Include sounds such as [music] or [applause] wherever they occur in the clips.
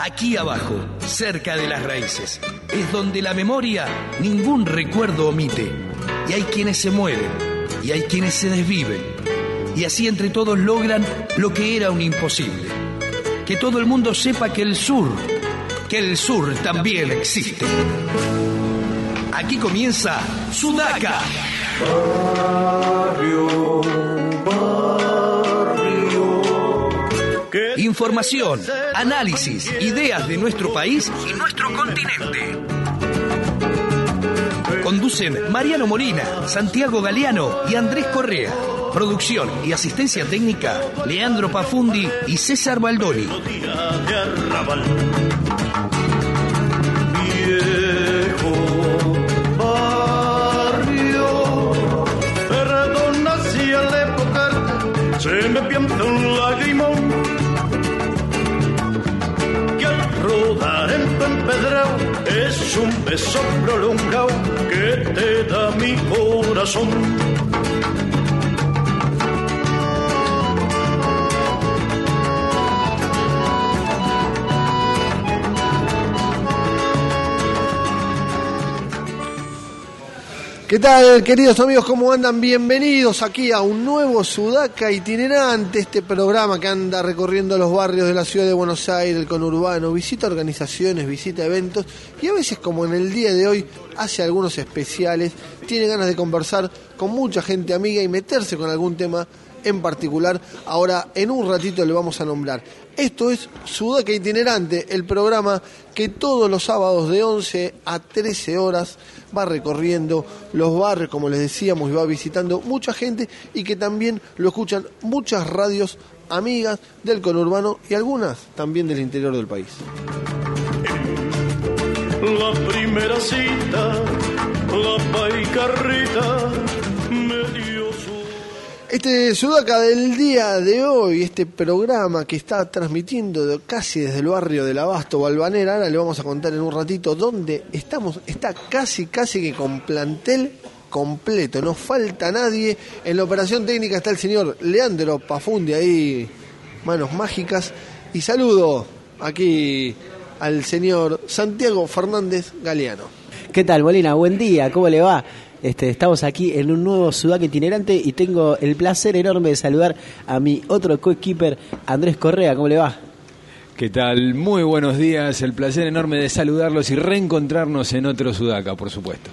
Aquí abajo, cerca de las raíces, es donde la memoria ningún recuerdo omite. Y hay quienes se mueren, y hay quienes se desviven. Y así entre todos logran lo que era un imposible. Que todo el mundo sepa que el sur, que el sur también existe. Aquí comienza Sudaca. Información, análisis, ideas de nuestro país y nuestro continente. Conducen Mariano Molina, Santiago Galeano y Andrés Correa. Producción y asistencia técnica, Leandro Pafundi y César Baldoni. Un beso prolongado que te da mi corazón. ¿Qué tal, queridos amigos? ¿Cómo andan? Bienvenidos aquí a un nuevo Sudaca itinerante, este programa que anda recorriendo los barrios de la ciudad de Buenos Aires, el conurbano, visita organizaciones, visita eventos y a veces, como en el día de hoy, hace algunos especiales, tiene ganas de conversar con mucha gente amiga y meterse con algún tema en particular. Ahora, en un ratito le vamos a nombrar. Esto es Sudaca Itinerante, el programa que todos los sábados de 11 a 13 horas va recorriendo los barrios, como les decíamos, y va visitando mucha gente y que también lo escuchan muchas radios amigas del conurbano y algunas también del interior del país. La primera cita, la paicarrita me dio. Este Sudaca del día de hoy, este programa que está transmitiendo casi desde el barrio del Abasto Balvanera, ahora le vamos a contar en un ratito dónde estamos, está casi, casi que con plantel completo, no falta nadie. En la operación técnica está el señor Leandro Pafundi ahí, manos mágicas. Y saludo aquí al señor Santiago Fernández Galeano. ¿Qué tal, Molina? Buen día, ¿cómo le va? Este, estamos aquí en un nuevo Sudaca itinerante y tengo el placer enorme de saludar a mi otro coequiper, Andrés Correa. ¿Cómo le va? ¿Qué tal? Muy buenos días, el placer enorme de saludarlos y reencontrarnos en otro Sudaca, por supuesto.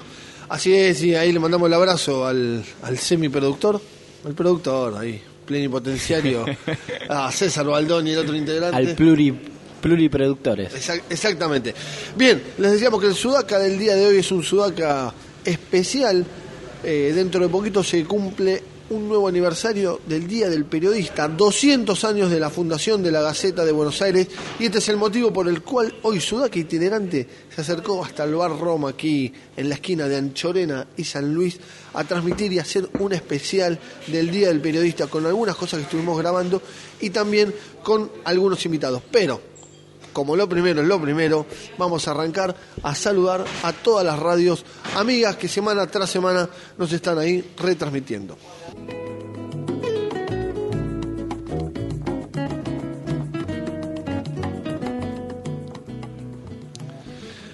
Así es, y ahí le mandamos el abrazo al, al semiproductor, al productor ahí, plenipotenciario, [laughs] a César Baldoni, el otro integrante. Al pluri, pluriproductores. Exac- exactamente. Bien, les decíamos que el Sudaca del día de hoy es un Sudaca especial. Eh, dentro de poquito se cumple un nuevo aniversario del Día del Periodista, 200 años de la fundación de la Gaceta de Buenos Aires, y este es el motivo por el cual hoy Sudaca Itinerante se acercó hasta el bar Roma, aquí en la esquina de Anchorena y San Luis, a transmitir y hacer un especial del Día del Periodista con algunas cosas que estuvimos grabando y también con algunos invitados. Pero como lo primero es lo primero, vamos a arrancar a saludar a todas las radios amigas que semana tras semana nos están ahí retransmitiendo.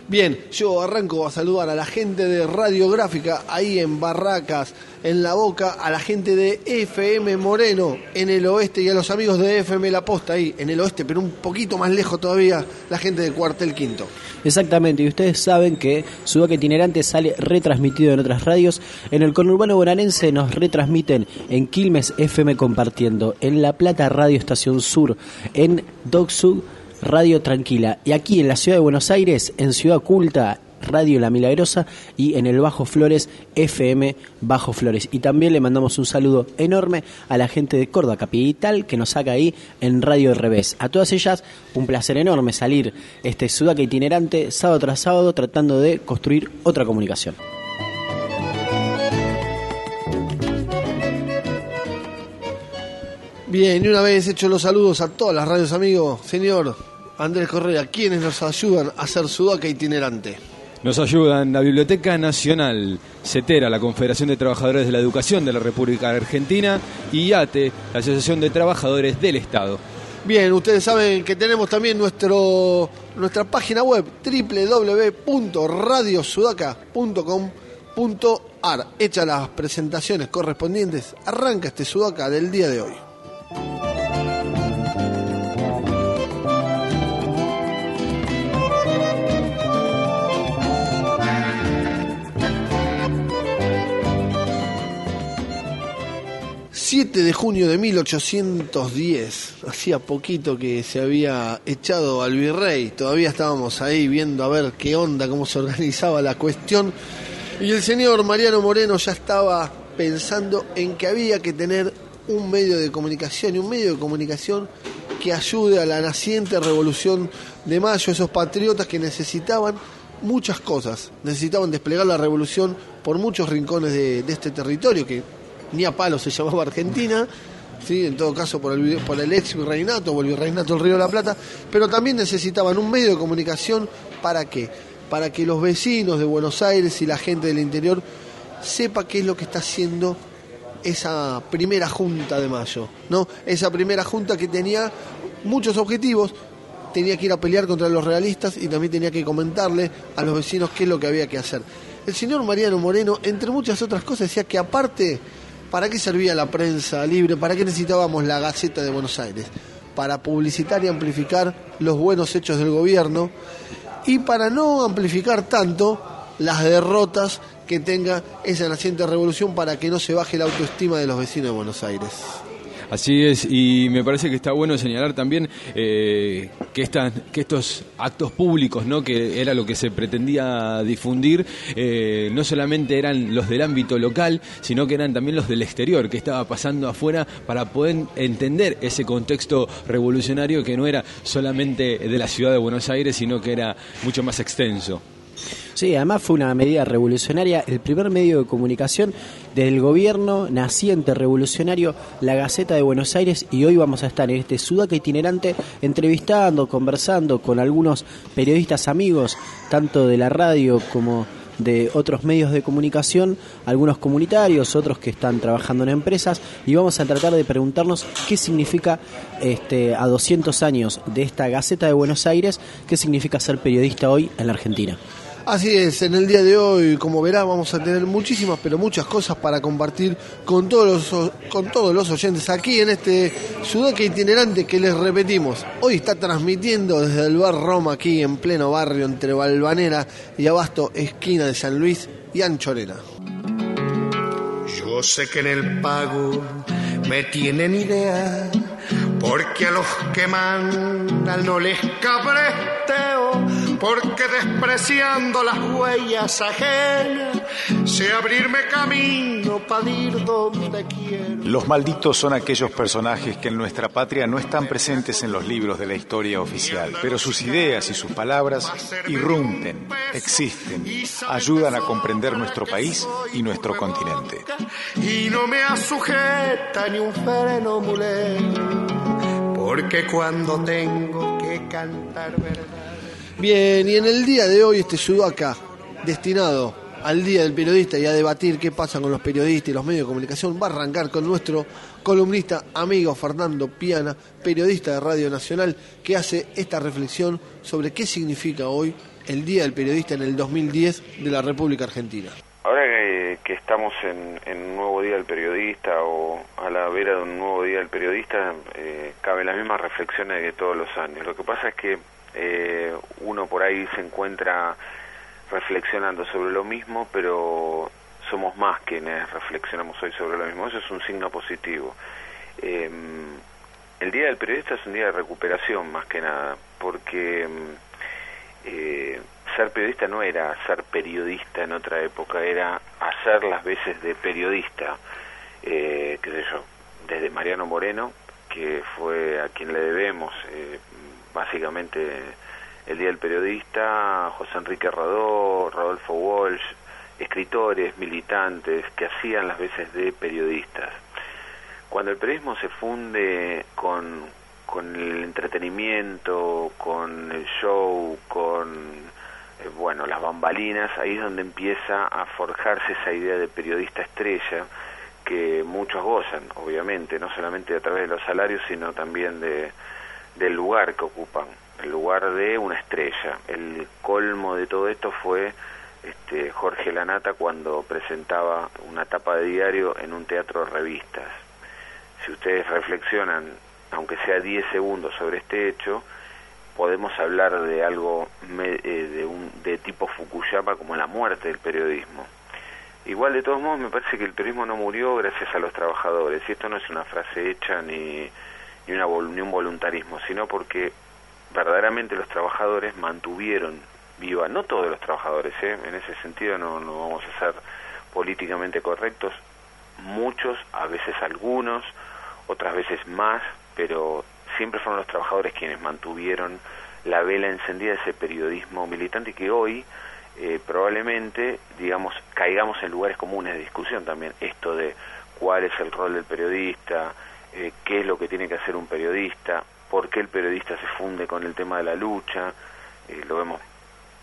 Bien, yo arranco a saludar a la gente de Radiográfica ahí en Barracas, en La Boca, a la gente de FM Moreno en el oeste y a los amigos de FM La Posta ahí en el oeste, pero un poquito más lejos todavía, la gente de Cuartel Quinto. Exactamente, y ustedes saben que Sudaca itinerante sale retransmitido en otras radios. En el conurbano bonaerense nos retransmiten en Quilmes FM compartiendo, en La Plata Radio Estación Sur, en Docsud Radio Tranquila, y aquí en la ciudad de Buenos Aires, en Ciudad Culta, Radio La Milagrosa y en el Bajo Flores FM Bajo Flores. Y también le mandamos un saludo enorme a la gente de Córdoba Capital que nos saca ahí en Radio Revés. A todas ellas, un placer enorme salir este Sudaca itinerante sábado tras sábado tratando de construir otra comunicación. Bien, y una vez hechos los saludos a todas las radios amigos, señor Andrés Correa, ¿quiénes nos ayudan a hacer Sudaca itinerante? Nos ayudan la Biblioteca Nacional, CETERA, la Confederación de Trabajadores de la Educación de la República Argentina, y ATE, la Asociación de Trabajadores del Estado. Bien, ustedes saben que tenemos también nuestro, nuestra página web www.radiosudaca.com.ar. Hechas las presentaciones correspondientes, arranca este Sudaca del día de hoy. 7 de junio de 1810, hacía poquito que se había echado al virrey, todavía estábamos ahí viendo a ver qué onda, cómo se organizaba la cuestión, y el señor Mariano Moreno ya estaba pensando en que había que tener un medio de comunicación y un medio de comunicación que ayude a la naciente revolución de mayo, esos patriotas que necesitaban muchas cosas, necesitaban desplegar la revolución por muchos rincones de, de este territorio que ni a palo se llamaba Argentina, ¿sí? en todo caso por el, por el ex virreinato o el virreinato del Río de la Plata, pero también necesitaban un medio de comunicación para qué? Para que los vecinos de Buenos Aires y la gente del interior sepa qué es lo que está haciendo esa primera junta de mayo, ¿no? Esa primera junta que tenía muchos objetivos, tenía que ir a pelear contra los realistas y también tenía que comentarle a los vecinos qué es lo que había que hacer. El señor Mariano Moreno, entre muchas otras cosas, decía que aparte ¿Para qué servía la prensa libre? ¿Para qué necesitábamos la Gaceta de Buenos Aires? Para publicitar y amplificar los buenos hechos del gobierno y para no amplificar tanto las derrotas que tenga esa naciente revolución para que no se baje la autoestima de los vecinos de Buenos Aires. Así es, y me parece que está bueno señalar también eh, que, que estos actos públicos, ¿no? que era lo que se pretendía difundir, eh, no solamente eran los del ámbito local, sino que eran también los del exterior, que estaba pasando afuera para poder entender ese contexto revolucionario que no era solamente de la ciudad de Buenos Aires, sino que era mucho más extenso. Sí, además fue una medida revolucionaria, el primer medio de comunicación del gobierno naciente revolucionario, la Gaceta de Buenos Aires, y hoy vamos a estar en este Sudaca itinerante entrevistando, conversando con algunos periodistas amigos, tanto de la radio como de otros medios de comunicación, algunos comunitarios, otros que están trabajando en empresas, y vamos a tratar de preguntarnos qué significa este, a 200 años de esta Gaceta de Buenos Aires, qué significa ser periodista hoy en la Argentina. Así es, en el día de hoy, como verá, vamos a tener muchísimas, pero muchas cosas para compartir con todos los, con todos los oyentes aquí en este Sudaca itinerante que les repetimos. Hoy está transmitiendo desde el bar Roma, aquí en pleno barrio entre Balvanera y Abasto, esquina de San Luis y Anchorena. Yo sé que en el pago me tienen idea, porque a los que mandan no les cabresteo porque despreciando las huellas ajenas, sé abrirme camino para ir donde quiero. Los malditos son aquellos personajes que en nuestra patria no están presentes en los libros de la historia oficial, pero sus ideas y sus palabras irrumpen, existen, ayudan a comprender nuestro país y nuestro continente. Y no me asujeta ni un freno porque cuando tengo que cantar verdad Bien, y en el día de hoy este Sudaca, destinado al Día del Periodista y a debatir qué pasa con los periodistas y los medios de comunicación, va a arrancar con nuestro columnista amigo Fernando Piana, periodista de Radio Nacional, que hace esta reflexión sobre qué significa hoy el Día del Periodista en el 2010 de la República Argentina. Ahora que, estamos en, un nuevo Día del Periodista o a la vera de un nuevo Día del Periodista, eh, cabe la misma reflexión de todos los años. Lo que pasa es que eh, uno por ahí se encuentra reflexionando sobre lo mismo, pero somos más quienes reflexionamos hoy sobre lo mismo. Eso es un signo positivo. Eh, el Día del Periodista es un día de recuperación más que nada, porque eh, ser periodista no era ser periodista en otra época, era hacer las veces de periodista, eh, yo, desde Mariano Moreno, que fue a quien le debemos eh, básicamente el Día del Periodista, José Enrique Radó, Rodolfo Walsh, escritores, militantes que hacían las veces de periodistas. Cuando el periodismo se funde con, con el entretenimiento, con el show, con eh, bueno, las bambalinas, ahí es donde empieza a forjarse esa idea de periodista estrella que muchos gozan, obviamente, no solamente a través de los salarios, sino también de, del lugar que ocupan, el lugar de una estrella. El colmo de todo esto fue este, Jorge Lanata cuando presentaba una tapa de diario en un teatro de revistas. Si ustedes reflexionan, aunque sea 10 segundos sobre este hecho, podemos hablar de algo eh, de, un, de tipo Fukuyama como la muerte del periodismo. Igual de todos modos me parece que el periodismo no murió gracias a los trabajadores y esto no es una frase hecha ni, ni, una, ni un voluntarismo, sino porque verdaderamente los trabajadores mantuvieron viva, no todos los trabajadores, ¿eh? en ese sentido no, no vamos a ser políticamente correctos, muchos, a veces algunos, otras veces más, pero siempre fueron los trabajadores quienes mantuvieron la vela encendida de ese periodismo militante que hoy eh, probablemente, digamos, caigamos en lugares comunes de discusión también. Esto de cuál es el rol del periodista, eh, qué es lo que tiene que hacer un periodista, por qué el periodista se funde con el tema de la lucha. Eh, lo vemos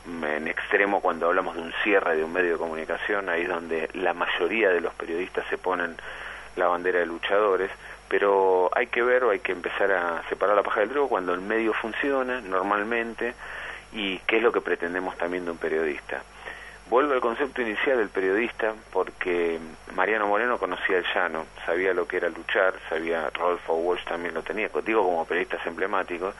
en extremo cuando hablamos de un cierre de un medio de comunicación, ahí es donde la mayoría de los periodistas se ponen la bandera de luchadores pero hay que ver o hay que empezar a separar la paja del trigo cuando el medio funciona normalmente y qué es lo que pretendemos también de un periodista. Vuelvo al concepto inicial del periodista porque Mariano Moreno conocía el llano, sabía lo que era luchar, sabía, Rodolfo Walsh también lo tenía, digo como periodistas emblemáticos,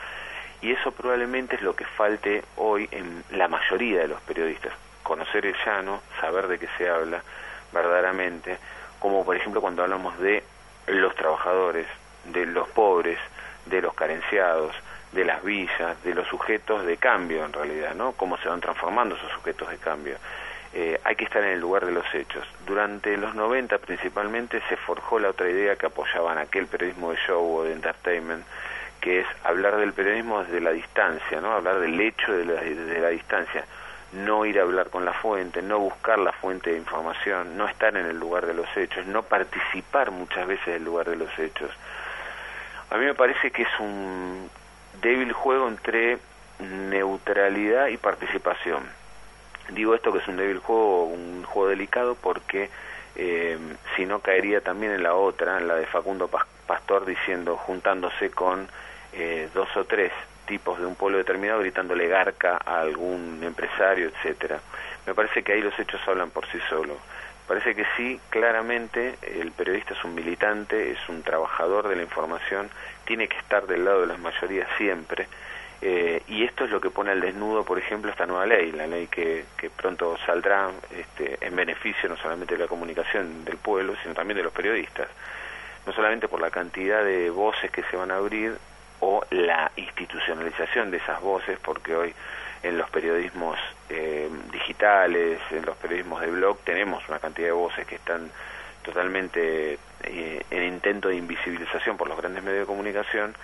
y eso probablemente es lo que falte hoy en la mayoría de los periodistas, conocer el llano, saber de qué se habla verdaderamente, como por ejemplo cuando hablamos de los trabajadores, de los pobres, de los carenciados, de las villas, de los sujetos de cambio en realidad, ¿no? Cómo se van transformando esos sujetos de cambio. Eh, hay que estar en el lugar de los hechos. Durante los 90 principalmente se forjó la otra idea que apoyaban aquel periodismo de show o de entertainment, que es hablar del periodismo desde la distancia, ¿no? Hablar del hecho de la, de la distancia no ir a hablar con la fuente, no buscar la fuente de información, no estar en el lugar de los hechos, no participar muchas veces del lugar de los hechos. A mí me parece que es un débil juego entre neutralidad y participación. Digo esto que es un débil juego, un juego delicado, porque eh, si no caería también en la otra, en la de Facundo Pastor diciendo, juntándose con eh, dos o tres tipos de un pueblo determinado gritándole garca a algún empresario, etcétera. Me parece que ahí los hechos hablan por sí solos. Parece que sí, claramente el periodista es un militante, es un trabajador de la información, tiene que estar del lado de las mayorías siempre. Eh, y esto es lo que pone al desnudo, por ejemplo, esta nueva ley, la ley que, que pronto saldrá este, en beneficio no solamente de la comunicación del pueblo, sino también de los periodistas. No solamente por la cantidad de voces que se van a abrir, o la institucionalización de esas voces, porque hoy en los periodismos eh, digitales, en los periodismos de blog, tenemos una cantidad de voces que están totalmente eh, en intento de invisibilización por los grandes medios de comunicación,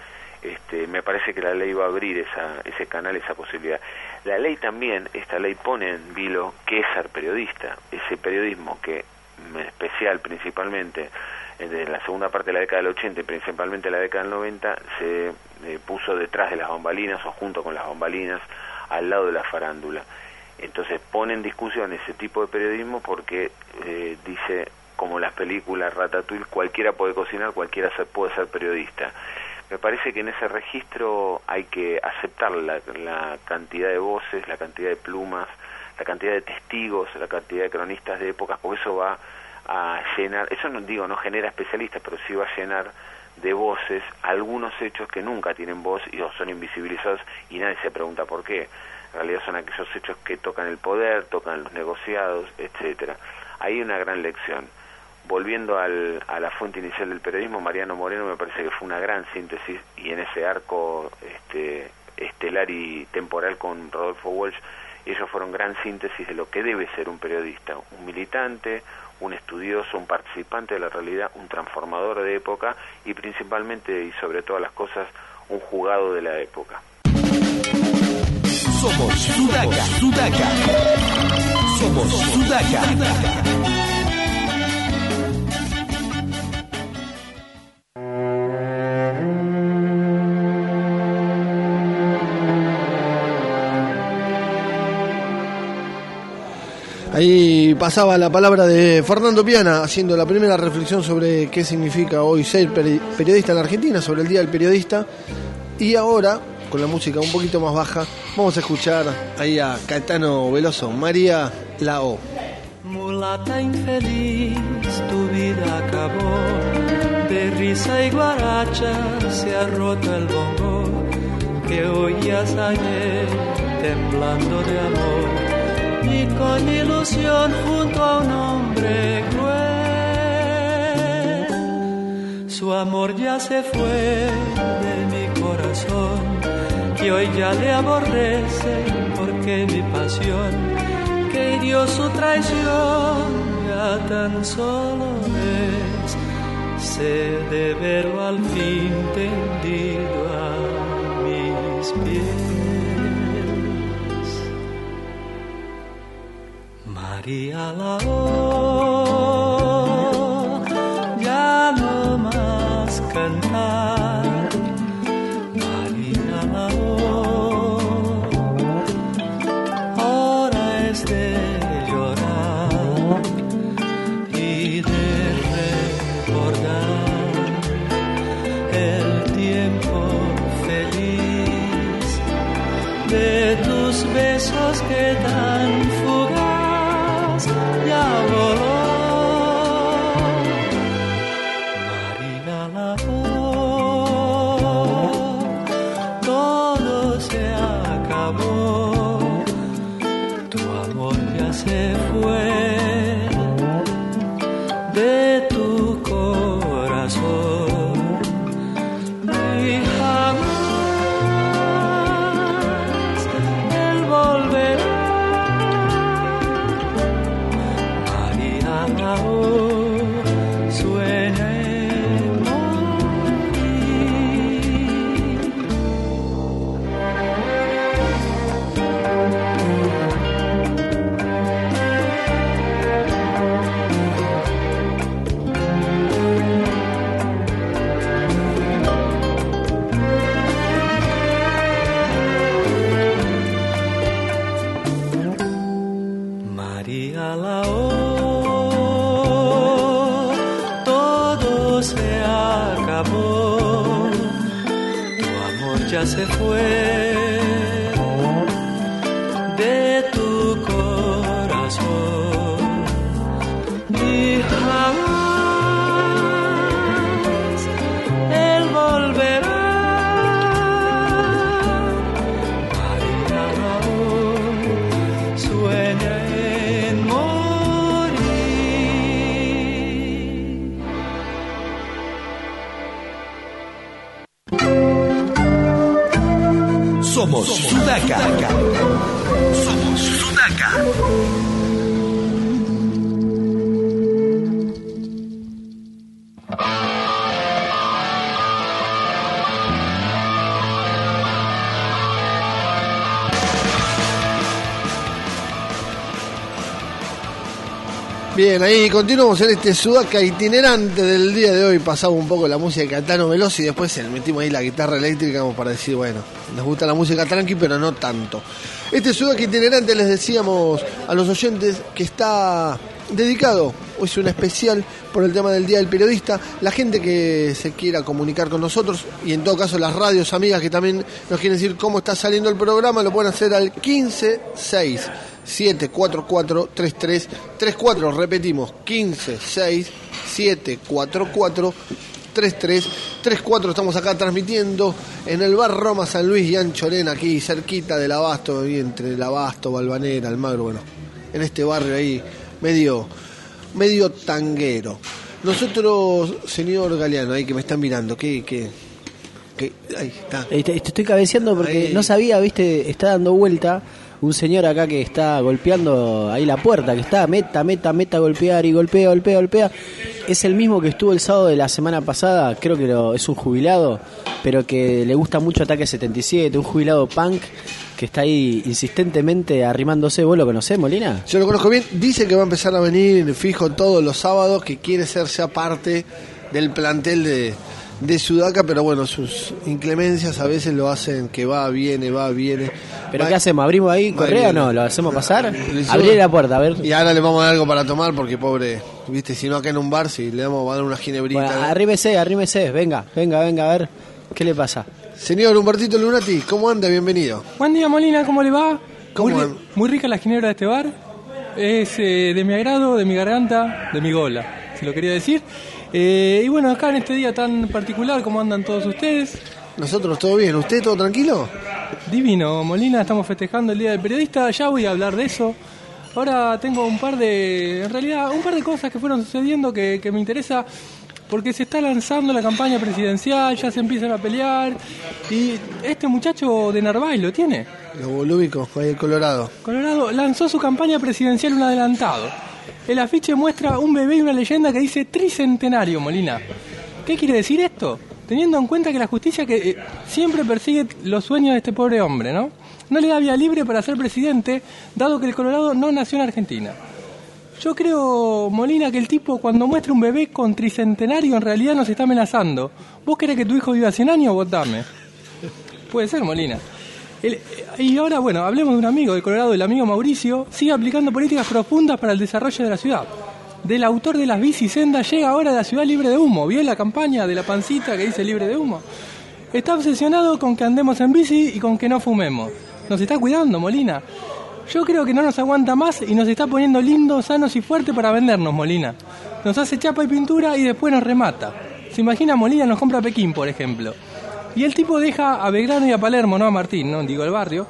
este, me parece que la ley va a abrir esa, ese canal, esa posibilidad. La ley también, esta ley pone en vilo qué es ser periodista, ese periodismo que, en especial principalmente, de la segunda parte de la década del 80 y principalmente la década del 90 se eh, puso detrás de las bambalinas o junto con las bambalinas al lado de la farándula. Entonces pone en discusión ese tipo de periodismo porque eh, dice, como las películas Ratatouille, cualquiera puede cocinar, cualquiera puede ser periodista. Me parece que en ese registro hay que aceptar la, la cantidad de voces, la cantidad de plumas, la cantidad de testigos, la cantidad de cronistas de épocas, porque eso va a llenar, eso no digo, no genera especialistas, pero sí va a llenar de voces algunos hechos que nunca tienen voz y son invisibilizados y nadie se pregunta por qué. En realidad son aquellos hechos que tocan el poder, tocan los negociados, etcétera. Hay una gran lección. Volviendo al, a la fuente inicial del periodismo, Mariano Moreno me parece que fue una gran síntesis y en ese arco este, estelar y temporal con Rodolfo Walsh, ellos fueron gran síntesis de lo que debe ser un periodista, un militante, un estudioso, un participante de la realidad, un transformador de época y principalmente y sobre todas las cosas un jugado de la época. Somos Sudaca, Sudaca. Somos Sudaca. Ahí pasaba la palabra de Fernando Piana haciendo la primera reflexión sobre qué significa hoy ser periodista en Argentina, sobre el Día del Periodista. Y ahora, con la música un poquito más baja, vamos a escuchar ahí a Caetano Veloso, María La O. Mulata infeliz, tu vida acabó. De risa y guaracha se ha roto el bongo que oías ayer temblando de amor. Y con ilusión junto a un hombre cruel. Su amor ya se fue de mi corazón y hoy ya le aborrece porque mi pasión que hirió su traición ya tan solo es sé de verlo al fin tendido a mis pies María la ya se fue Bien, ahí continuamos en este Sudaca itinerante del día de hoy. Pasamos un poco la música de Catano Veloso y después metimos ahí la guitarra eléctrica para decir, bueno, nos gusta la música tranqui, pero no tanto. Este Sudaca itinerante les decíamos a los oyentes que está dedicado, o es un especial por el tema del Día del Periodista. La gente que se quiera comunicar con nosotros y en todo caso las radios amigas que también nos quieren decir cómo está saliendo el programa, lo pueden hacer al 156 744 3334 repetimos 156 744 3334 estamos acá transmitiendo en el bar Roma San Luis y Anchorena aquí cerquita del Abasto ahí entre el Abasto, Balvanera, Almagro, bueno, en este barrio ahí medio medio tanguero. Nosotros, señor Galeano, ahí que me están mirando, ¿qué, qué, qué? Ahí está. Te, te estoy cabeceando porque Ahí. no sabía, viste, está dando vuelta un señor acá que está golpeando ahí la puerta, que está meta, meta, meta, golpear y golpea, golpea, golpea. Es el mismo que estuvo el sábado de la semana pasada, creo que es un jubilado, pero que le gusta mucho Ataque 77, un jubilado punk que está ahí insistentemente arrimándose. ¿Vos lo conocés, Molina? Yo lo conozco bien, dice que va a empezar a venir fijo todos los sábados, que quiere ser parte del plantel de, de Sudaca, pero bueno, sus inclemencias a veces lo hacen que va, viene, va, viene. ¿Pero Va- qué hacemos? ¿Abrimos ahí correa o no? ¿Lo hacemos pasar? Abrí la puerta, a ver. Y ahora le vamos a dar algo para tomar porque pobre, viste, si no acá en un bar, si le damos a dar una ginebrita. Bueno, arrímese, arrímese, venga, venga, venga, a ver, ¿qué le pasa? Señor Humbertito Lunati, ¿cómo anda? Bienvenido. Buen día, Molina, ¿cómo le va? ¿Cómo muy, muy rica la ginebra de este bar. Es eh, de mi agrado, de mi garganta, de mi gola, si lo quería decir. Eh, y bueno, acá en este día tan particular, ¿cómo andan todos ustedes? Nosotros todo bien, ¿usted todo tranquilo? Divino, Molina, estamos festejando el Día del Periodista, ya voy a hablar de eso. Ahora tengo un par de, en realidad, un par de cosas que fueron sucediendo que, que me interesa porque se está lanzando la campaña presidencial, ya se empiezan a pelear y este muchacho de Narváez lo tiene. Los bolúbicos, ahí el Colorado. Colorado lanzó su campaña presidencial un adelantado. El afiche muestra un bebé y una leyenda que dice tricentenario, Molina. ¿Qué quiere decir esto? Teniendo en cuenta que la justicia que eh, siempre persigue los sueños de este pobre hombre, ¿no? No le da vía libre para ser presidente, dado que el Colorado no nació en Argentina. Yo creo, Molina, que el tipo cuando muestra un bebé con tricentenario en realidad nos está amenazando. ¿Vos querés que tu hijo viva 100 años? Votame. Puede ser, Molina. El- y ahora, bueno, hablemos de un amigo de Colorado, el amigo Mauricio, sigue aplicando políticas profundas para el desarrollo de la ciudad. Del autor de las bicisendas llega ahora a la ciudad libre de humo. ¿Vio la campaña de la pancita que dice libre de humo? Está obsesionado con que andemos en bici y con que no fumemos. Nos está cuidando, Molina. Yo creo que no nos aguanta más y nos está poniendo lindos, sanos y fuertes para vendernos, Molina. Nos hace chapa y pintura y después nos remata. Se imagina Molina nos compra Pekín, por ejemplo. Y el tipo deja a Belgrano y a Palermo, no a Martín, no digo el barrio.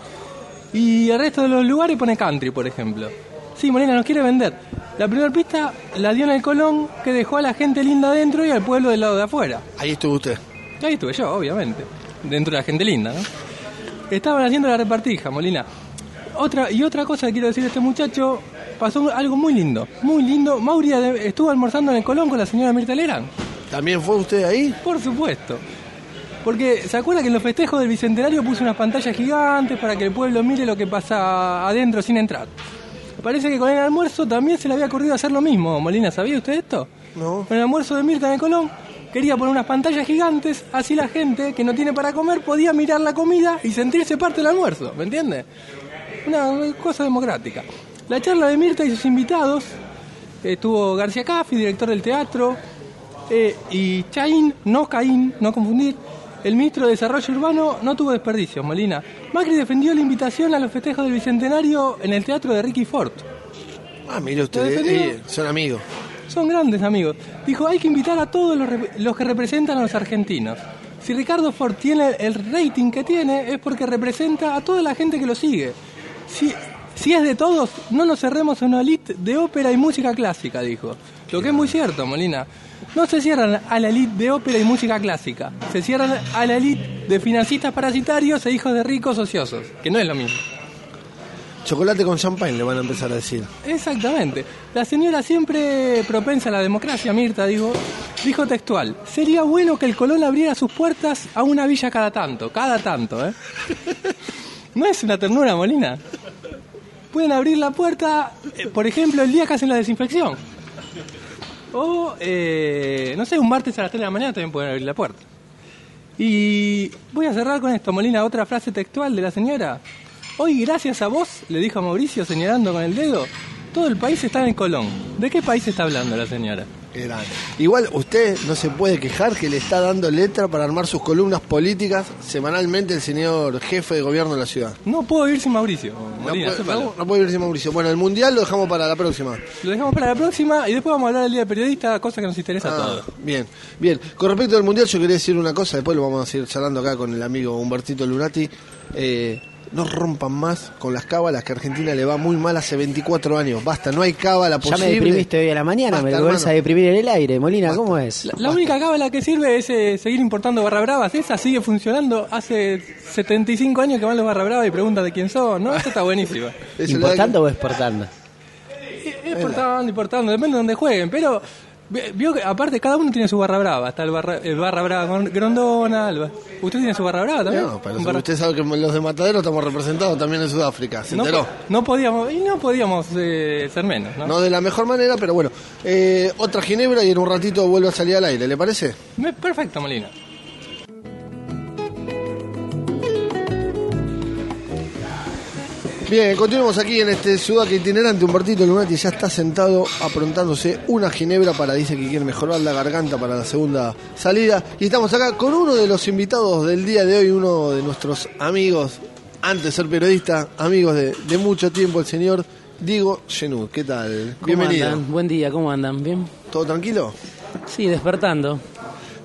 Y el resto de los lugares pone country, por ejemplo. Sí, Molina nos quiere vender. La primera pista la dio en el Colón, que dejó a la gente linda adentro y al pueblo del lado de afuera. Ahí estuvo usted. Ahí estuve yo, obviamente. Dentro de la gente linda, ¿no? Estaban haciendo la repartija, Molina. Otra, y otra cosa que quiero decir de este muchacho, pasó algo muy lindo, muy lindo. Mauri estuvo almorzando en el Colón con la señora Mirta Legrand. ¿También fue usted ahí? Por supuesto. Porque, ¿se acuerda que en los festejos del Bicentenario puso unas pantallas gigantes para que el pueblo mire lo que pasa adentro sin entrar? Parece que con el almuerzo también se le había ocurrido hacer lo mismo. Molina, ¿sabía usted esto? No. Con el almuerzo de Mirta el Colón, quería poner unas pantallas gigantes, así la gente que no tiene para comer podía mirar la comida y sentirse parte del almuerzo, ¿me entiende? Una cosa democrática. La charla de Mirta y sus invitados, estuvo García Caffi, director del teatro, eh, y Chaín, no Caín, no confundir, el ministro de Desarrollo Urbano no tuvo desperdicio, Molina. Macri defendió la invitación a los festejos del Bicentenario en el teatro de Ricky Ford. Ah, mire usted, ¿Lo defendió? eh, son amigos. Son grandes amigos. Dijo, hay que invitar a todos los, los que representan a los argentinos. Si Ricardo Ford tiene el rating que tiene es porque representa a toda la gente que lo sigue. Si, si es de todos, no nos cerremos a una elite de ópera y música clásica, dijo. Lo que es muy cierto, Molina. No se cierran a la elite de ópera y música clásica. Se cierran a la elite de financistas parasitarios e hijos de ricos ociosos, que no es lo mismo. Chocolate con champagne le van a empezar a decir. Exactamente. La señora siempre propensa a la democracia, Mirta, digo, dijo textual, sería bueno que el Colón abriera sus puertas a una villa cada tanto, cada tanto, ¿eh? [laughs] ¿No es una ternura, Molina? Pueden abrir la puerta, eh, por ejemplo, el día que hacen la desinfección. O, eh, no sé, un martes a las 3 de la mañana también pueden abrir la puerta. Y voy a cerrar con esto, Molina, otra frase textual de la señora. Hoy, gracias a vos, le dijo a Mauricio señalando con el dedo, todo el país está en el Colón. ¿De qué país está hablando la señora? Igual usted no se puede quejar que le está dando letra para armar sus columnas políticas semanalmente el señor jefe de gobierno de la ciudad. No puedo ir sin Mauricio. No Molina, sépalo. no, no puede irse Mauricio. Bueno, el mundial lo dejamos para la próxima. Lo dejamos para la próxima y después vamos a hablar del Día del Periodista, cosa que nos interesa a Ah, todos. bien, bien. Con respecto al mundial, yo quería decir una cosa, después lo vamos a seguir charlando acá con el amigo Humbertito Lunati. Eh, no rompan más con las cábalas que a Argentina le va muy mal hace 24 años. Basta, no hay cábala Ya posible. me deprimiste hoy a la mañana, me Basta, volvés a deprimir en el aire. Molina, ¿cómo es? La, la única cábala que sirve es eh, seguir importando barra bravas. Esa sigue funcionando. Hace 75 años que van los barra bravas y preguntan de quién son, ¿no? Eso está buenísimo. [laughs] ¿Importando o exportando? Importando, importando, depende de donde jueguen, pero vio que aparte cada uno tiene su barra brava, está el barra, el barra brava con Grondona, el ¿usted tiene su barra brava también? No, pero barra- usted sabe que los de Matadero estamos representados también en Sudáfrica, se no, enteró. no podíamos, y no podíamos eh, ser menos, ¿no? No de la mejor manera, pero bueno. Eh, otra ginebra y en un ratito vuelve a salir al aire, ¿le parece? Perfecto, Molina. Bien, continuamos aquí en este Sudaca itinerante. Humbertito Lunati ya está sentado aprontándose una ginebra para, dice que quiere mejorar la garganta para la segunda salida. Y estamos acá con uno de los invitados del día de hoy, uno de nuestros amigos, antes de ser periodista, amigos de, de mucho tiempo, el señor Diego Genú. ¿Qué tal? ¿Cómo Bienvenido. andan? Buen día, ¿cómo andan? ¿Bien? ¿Todo tranquilo? Sí, despertando.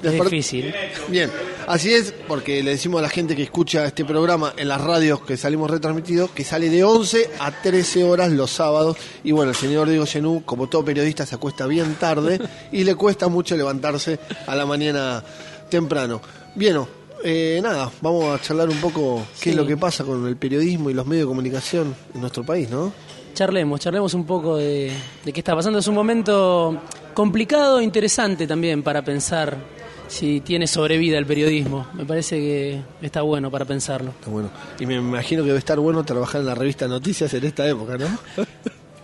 Es difícil. Bien, así es, porque le decimos a la gente que escucha este programa en las radios que salimos retransmitidos, que sale de 11 a 13 horas los sábados. Y bueno, el señor Diego Genú, como todo periodista, se acuesta bien tarde y le cuesta mucho levantarse a la mañana temprano. Bien, eh, nada, vamos a charlar un poco qué es lo que pasa con el periodismo y los medios de comunicación en nuestro país, ¿no? Charlemos, charlemos un poco de, de qué está pasando. Es un momento complicado e interesante también para pensar si tiene sobrevida el periodismo. Me parece que está bueno para pensarlo. Está bueno. Y me imagino que debe estar bueno trabajar en la revista Noticias en esta época, ¿no? [laughs]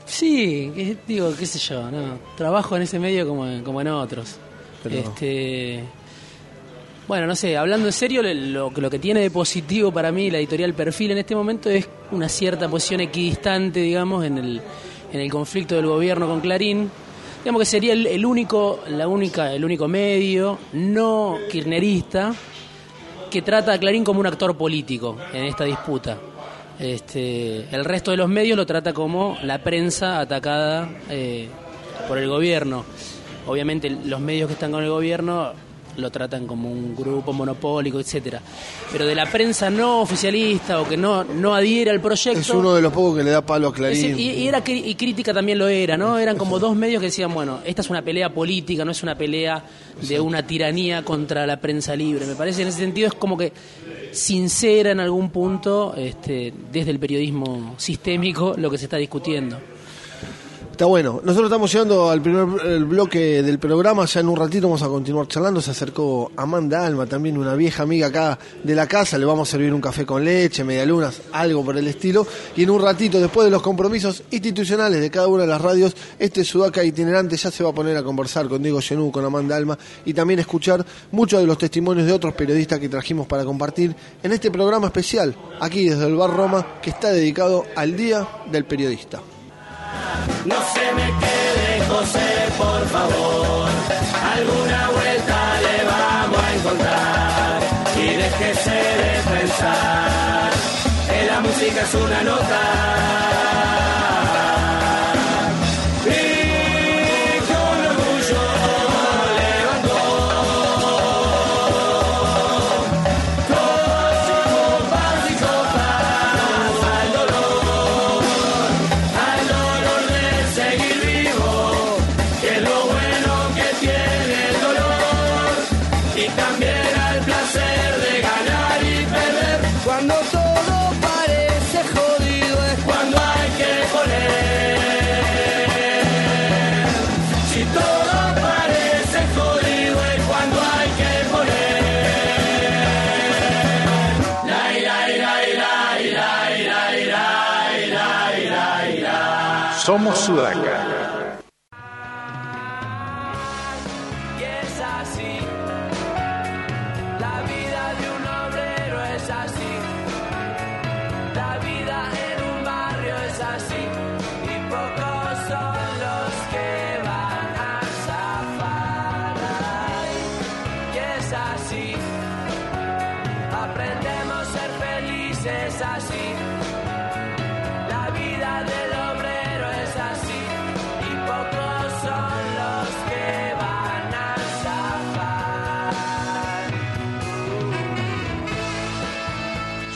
Sí, que- digo, qué sé yo, no. Trabajo en ese medio como, en- como en otros. Pero- Este, bueno, no sé, hablando en serio, lo, lo que tiene de positivo para mí la editorial Perfil en este momento es una cierta posición equidistante, digamos, en el, en el conflicto del gobierno con Clarín. Digamos que sería el, el único, la única, el único medio no kirchnerista que trata a Clarín como un actor político en esta disputa. Este, el resto de los medios lo trata como la prensa atacada eh, por el gobierno. Obviamente los medios que están con el gobierno lo tratan como un grupo monopólico, etcétera. Pero de la prensa no oficialista o que no, no adhiere al proyecto. Es uno de los pocos que le da palo a Clarín. Es- y, y era y crítica también lo era, ¿no? Eran como dos medios que decían, bueno, esta es una pelea política, no es una pelea de una tiranía contra la prensa libre. Me parece en ese sentido es como que sincera en algún punto este, desde el periodismo sistémico lo que se está discutiendo. Está bueno. Nosotros estamos llegando al primer bloque del programa. Ya en un ratito vamos a continuar charlando. Se acercó Amanda Alma, también una vieja amiga acá de la casa. Le vamos a servir un café con leche, medialunas, algo por el estilo. Y en un ratito, después de los compromisos institucionales de cada una de las radios, este Sudaca itinerante ya se va a poner a conversar con Diego Genú, con Amanda Alma y también escuchar muchos de los testimonios de otros periodistas que trajimos para compartir en este programa especial, aquí desde el Bar Roma, que está dedicado al Día del Periodista. No se me quede José, por favor. Alguna vuelta le vamos a encontrar. Y déjese de pensar que la música es una nota. blanca.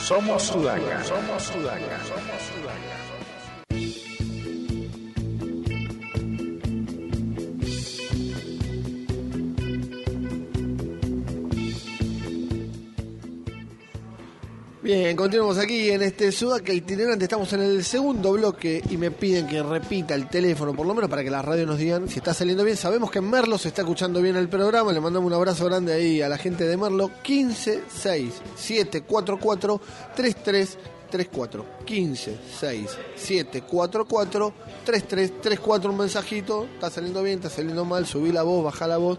Somos Sudaca. Somos Sudaca. Bien, continuamos aquí en este Sudaca itinerante. Estamos en el segundo bloque y me piden que repita el teléfono, por lo menos para que las radios nos digan si está saliendo bien. Sabemos que Merlo se está escuchando bien el programa. Le mandamos un abrazo grande ahí a la gente de Merlo. 15 6 7 4 4 3 3 34 15 6 7 4 4 3 3 3 4 un mensajito, está saliendo bien, está saliendo mal, subí la voz, baja la voz,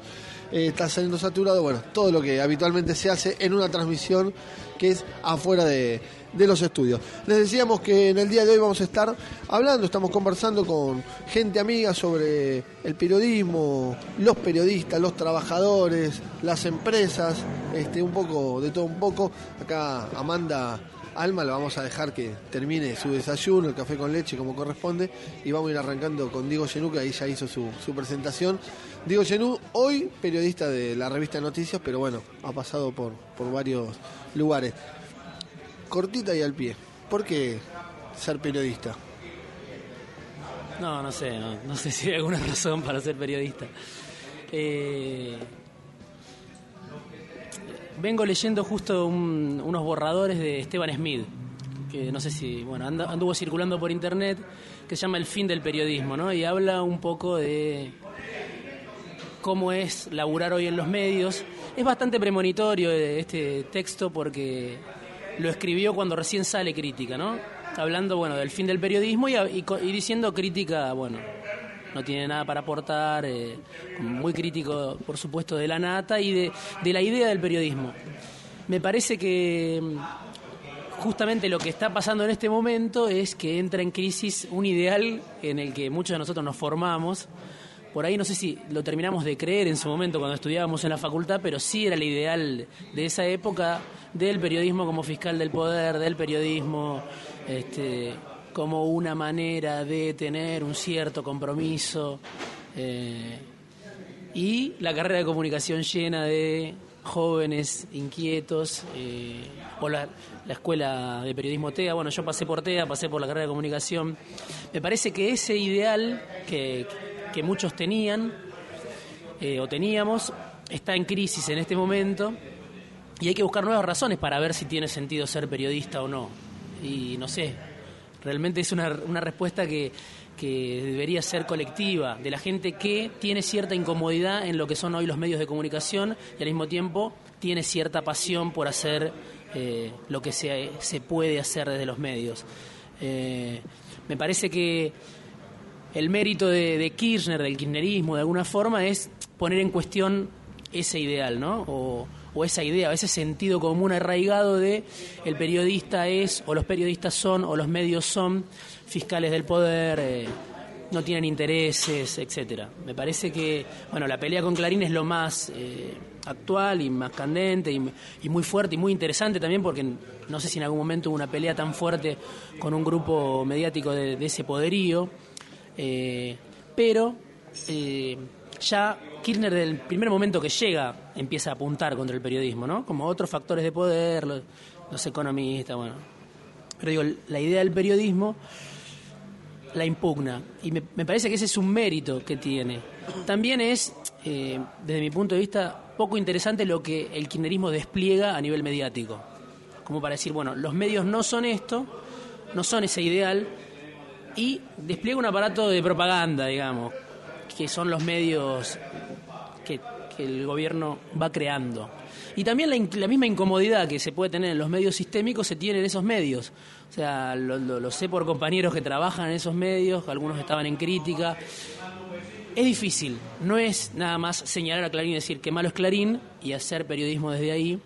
eh, está saliendo saturado, bueno, todo lo que habitualmente se hace en una transmisión que es afuera de, de los estudios. Les decíamos que en el día de hoy vamos a estar hablando, estamos conversando con gente amiga sobre el periodismo, los periodistas, los trabajadores, las empresas, este, un poco de todo un poco. Acá Amanda Alma la vamos a dejar que termine su desayuno, el café con leche como corresponde, y vamos a ir arrancando con Diego Genú, que ahí ya hizo su, su presentación. Diego Genú, hoy periodista de la revista Noticias, pero bueno, ha pasado por, por varios lugares. Cortita y al pie. ¿Por qué ser periodista? No, no sé, no, no sé si hay alguna [laughs] razón para ser periodista. Eh, vengo leyendo justo un- unos borradores de Esteban Smith, que no sé si, bueno, anda- anduvo circulando por internet, que se llama El fin del periodismo, ¿no? Y habla un poco de cómo es laburar hoy en los medios. Es bastante premonitorio eh, este texto porque lo escribió cuando recién sale crítica, ¿no? Hablando, bueno, del fin del periodismo y, y diciendo crítica, bueno, no tiene nada para aportar, eh, muy crítico, por supuesto, de la nata y de, la idea del periodismo. Me parece que mm, justamente lo que está pasando en este momento es que entra en crisis un ideal en el que muchos de nosotros nos formamos. Por ahí no sé si lo terminamos de creer en su momento cuando estudiábamos en la facultad, pero sí era el ideal de esa época del periodismo como fiscal del poder, del periodismo este, como una manera de tener un cierto compromiso. eh, y la carrera de comunicación llena de jóvenes inquietos, eh, o la, la escuela de periodismo TEA, bueno, yo pasé por TEA, pasé por la carrera de comunicación, me parece que ese ideal que, que muchos tenían, eh, o teníamos, está en crisis en este momento, y hay que buscar nuevas razones para ver si tiene sentido ser periodista o no. Y no sé, realmente es una, una respuesta que, que debería ser colectiva, de la gente que tiene cierta incomodidad en lo que son hoy los medios de comunicación y al mismo tiempo tiene cierta pasión por hacer eh, lo que se, se puede hacer desde los medios. Eh, me parece que el mérito de, de Kirchner, del kirchnerismo, de alguna forma, es poner en cuestión ese ideal, ¿no? O, o esa idea, o ese sentido común arraigado de el periodista es, o los periodistas son, o los medios son fiscales del poder, eh, no tienen intereses, etcétera. Me parece que, bueno, la pelea con Clarín es lo más eh, actual y más candente y, muy fuerte y muy interesante también porque no sé si en algún momento hubo una pelea tan fuerte con un grupo mediático de, ese poderío. Eh, pero ya Kirchner del primer momento que llega empieza a apuntar contra el periodismo, ¿no? Como otros factores de poder, los, los economistas, bueno. Pero digo, la idea del periodismo la impugna y me, me parece que ese es un mérito que tiene. También es, eh, desde mi punto de vista, poco interesante lo que el kirchnerismo despliega a nivel mediático. Como para decir, bueno, los medios no son esto, no son ese ideal, y despliega un aparato de propaganda, digamos, que son los medios que, el gobierno va creando. Y también la, misma incomodidad que se puede tener en los medios sistémicos se tiene en esos medios. O sea, lo sé por compañeros que trabajan en esos medios, algunos estaban en crítica. Es difícil, no es nada más señalar a Clarín y decir que malo es Clarín y hacer periodismo desde ahí.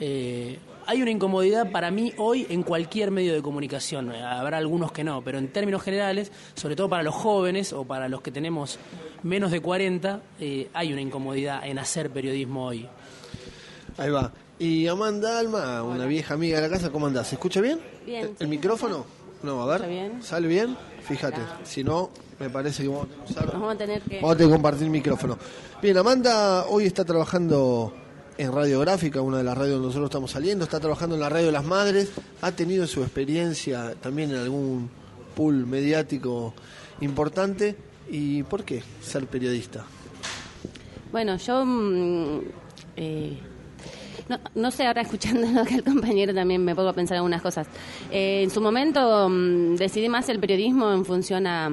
Eh, hay una incomodidad para mí hoy en cualquier medio de comunicación. Eh, Habrá algunos que no, pero en términos generales, sobre todo para los jóvenes o para los que tenemos menos de 40, eh, hay una incomodidad en hacer periodismo hoy. Ahí va. Y Amanda Alma, una vieja amiga de la casa, ¿cómo andás? ¿Se escucha bien? Bien, ¿El, sí. micrófono? No, a ver. ¿Sale bien? Fíjate. Si no, me parece que vamos a tener que usar- vamos a tener que... Vamos a tener que compartir el micrófono. Bien, Amanda hoy está trabajando en Radiográfica, una de las radios donde nosotros estamos saliendo, está trabajando en la Radio de las Madres, ha tenido su experiencia también en algún pool mediático importante. ¿Y por qué ser periodista? Bueno, yo... mm, eh, no, sé, ahora escuchando lo que el compañero también me pongo a pensar algunas cosas. Eh, en su momento mm, decidí más el periodismo en función a,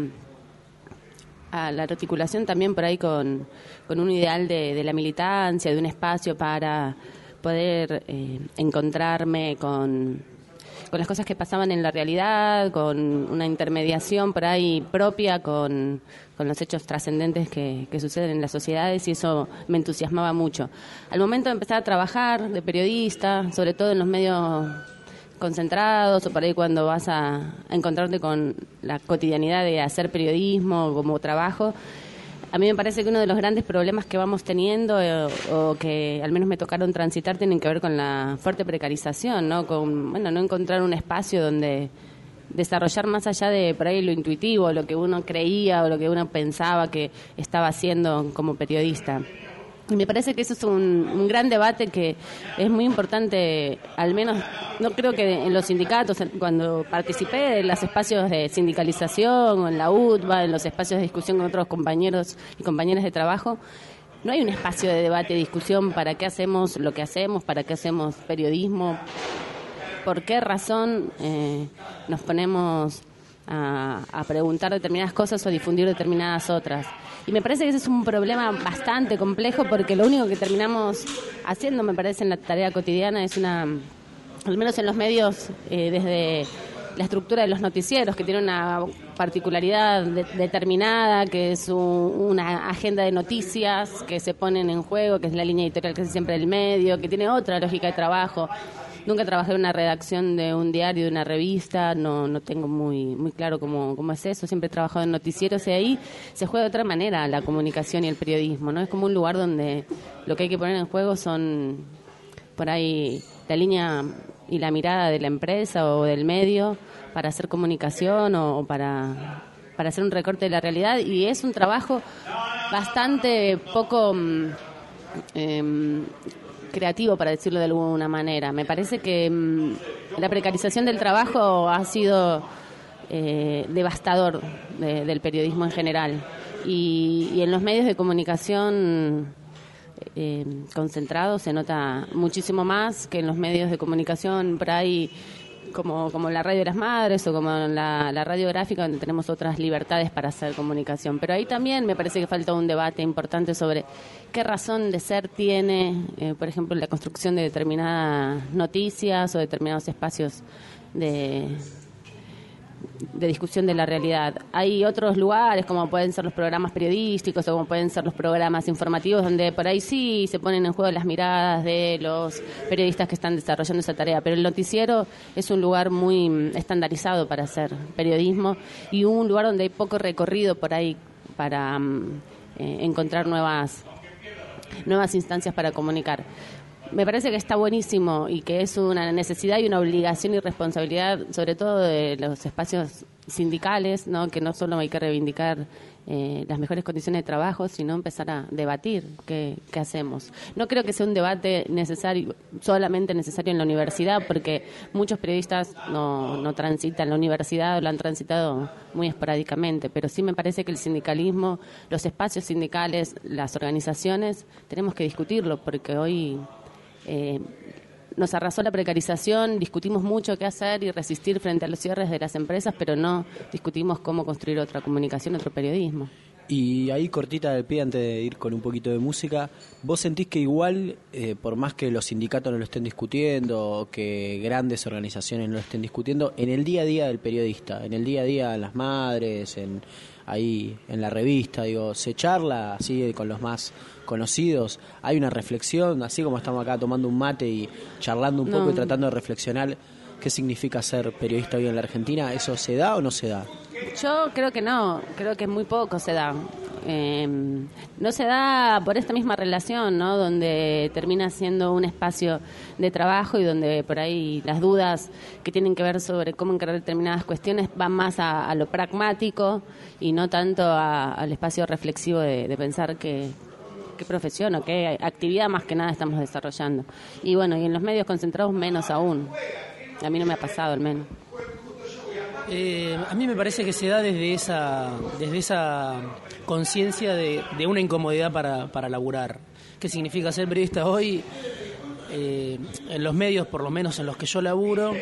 a la articulación también por ahí con, con un ideal de, de la militancia, de un espacio para poder eh, encontrarme con, con las cosas que pasaban en la realidad, con una intermediación por ahí propia con, con los hechos trascendentes que, que suceden en las sociedades y eso me entusiasmaba mucho. Al momento de empezar a trabajar de periodista, sobre todo en los medios concentrados o por ahí cuando vas a, encontrarte con la cotidianidad de hacer periodismo como trabajo, a mí me parece que uno de los grandes problemas que vamos teniendo eh, o que al menos me tocaron transitar tienen que ver con la fuerte precarización, ¿no? Con, bueno, no encontrar un espacio donde desarrollar más allá de por ahí lo intuitivo, lo que uno creía o lo que uno pensaba que estaba haciendo como periodista. Y me parece que eso es un, un gran debate que es muy importante, al menos, no creo que en los sindicatos, cuando participé en los espacios de sindicalización, o en la UTBA, en los espacios de discusión con otros compañeros y compañeras de trabajo, no hay un espacio de debate, de discusión para qué hacemos lo que hacemos, para qué hacemos periodismo, por qué razón eh, nos ponemos a, a preguntar determinadas cosas o difundir determinadas otras. Y me parece que ese es un problema bastante complejo porque lo único que terminamos haciendo, me parece, en la tarea cotidiana es una, al menos en los medios, eh, desde la estructura de los noticieros, que tiene una particularidad de- determinada, que es un- una agenda de noticias que se ponen en juego, que es la línea editorial que es siempre del medio, que tiene otra lógica de trabajo. Nunca trabajé en una redacción de un diario, de una revista, no, no tengo muy, muy claro cómo, cómo es eso. Siempre he trabajado en noticieros y ahí se juega de otra manera la comunicación y el periodismo, ¿no? Es como un lugar donde lo que hay que poner en juego son por ahí la línea y la mirada de la empresa o del medio para hacer comunicación o, para, para hacer un recorte de la realidad y es un trabajo bastante poco mm, em, creativo, para decirlo de alguna manera. Me parece que mm, la precarización del trabajo ha sido eh, devastador de- del periodismo en general. Y, y en los medios de comunicación eh, concentrados se nota muchísimo más que en los medios de comunicación por ahí como, como la radio de las madres o como la, la radiográfica donde tenemos otras libertades para hacer comunicación. Pero ahí también me parece que falta un debate importante sobre qué razón de ser tiene, eh, por ejemplo, la construcción de determinadas noticias o determinados espacios de, de discusión de la realidad. Hay otros lugares, como pueden ser los programas periodísticos o como pueden ser los programas informativos, donde por ahí sí se ponen en juego las miradas de los periodistas que están desarrollando esa tarea. Pero el noticiero es un lugar muy mm, estandarizado para hacer periodismo y un lugar donde hay poco recorrido por ahí para mm, eh, encontrar nuevas nuevas instancias para comunicar. Me parece que está buenísimo y que es una necesidad y una obligación y responsabilidad, sobre todo de los espacios sindicales, ¿no? que no solo hay que reivindicar eh, las mejores condiciones de trabajo, sino empezar a debatir qué, qué hacemos. No creo que sea un debate necesario, solamente necesario en la universidad, porque muchos periodistas no, no transitan la universidad o lo han transitado muy esporádicamente, pero sí me parece que el sindicalismo, los espacios sindicales, las organizaciones, tenemos que discutirlo, porque hoy eh, nos arrasó la precarización, discutimos mucho qué hacer y resistir frente a los cierres de las empresas, pero no discutimos cómo construir otra comunicación, otro periodismo. Y ahí cortita del pie antes de ir con un poquito de música, ¿vos sentís que igual, eh, por más que los sindicatos no lo estén discutiendo, que grandes organizaciones no lo estén discutiendo, en el día a día del periodista, en el día a día en las madres, en ahí en la revista, digo, se charla así con los más conocidos, hay una reflexión, así como estamos acá tomando un mate y charlando un No. poco y tratando de reflexionar qué significa ser periodista hoy en la Argentina, ¿eso se da o no se da? Yo creo que no, creo que muy poco se da. Eh, no se da por esta misma relación, ¿no? Donde termina siendo un espacio de trabajo y donde por ahí las dudas que tienen que ver sobre cómo encarar determinadas cuestiones van más a, a lo pragmático y no tanto a- al espacio reflexivo de, de pensar que qué profesión o qué actividad más que nada estamos desarrollando. Y bueno, y en los medios concentrados menos aún. A mí no me ha pasado al menos. Eh, a mí me parece que se da desde esa, desde esa conciencia de, de una incomodidad para, para laburar. ¿Qué significa ser periodista hoy? Eh, en los medios, por lo menos en los que yo laburo,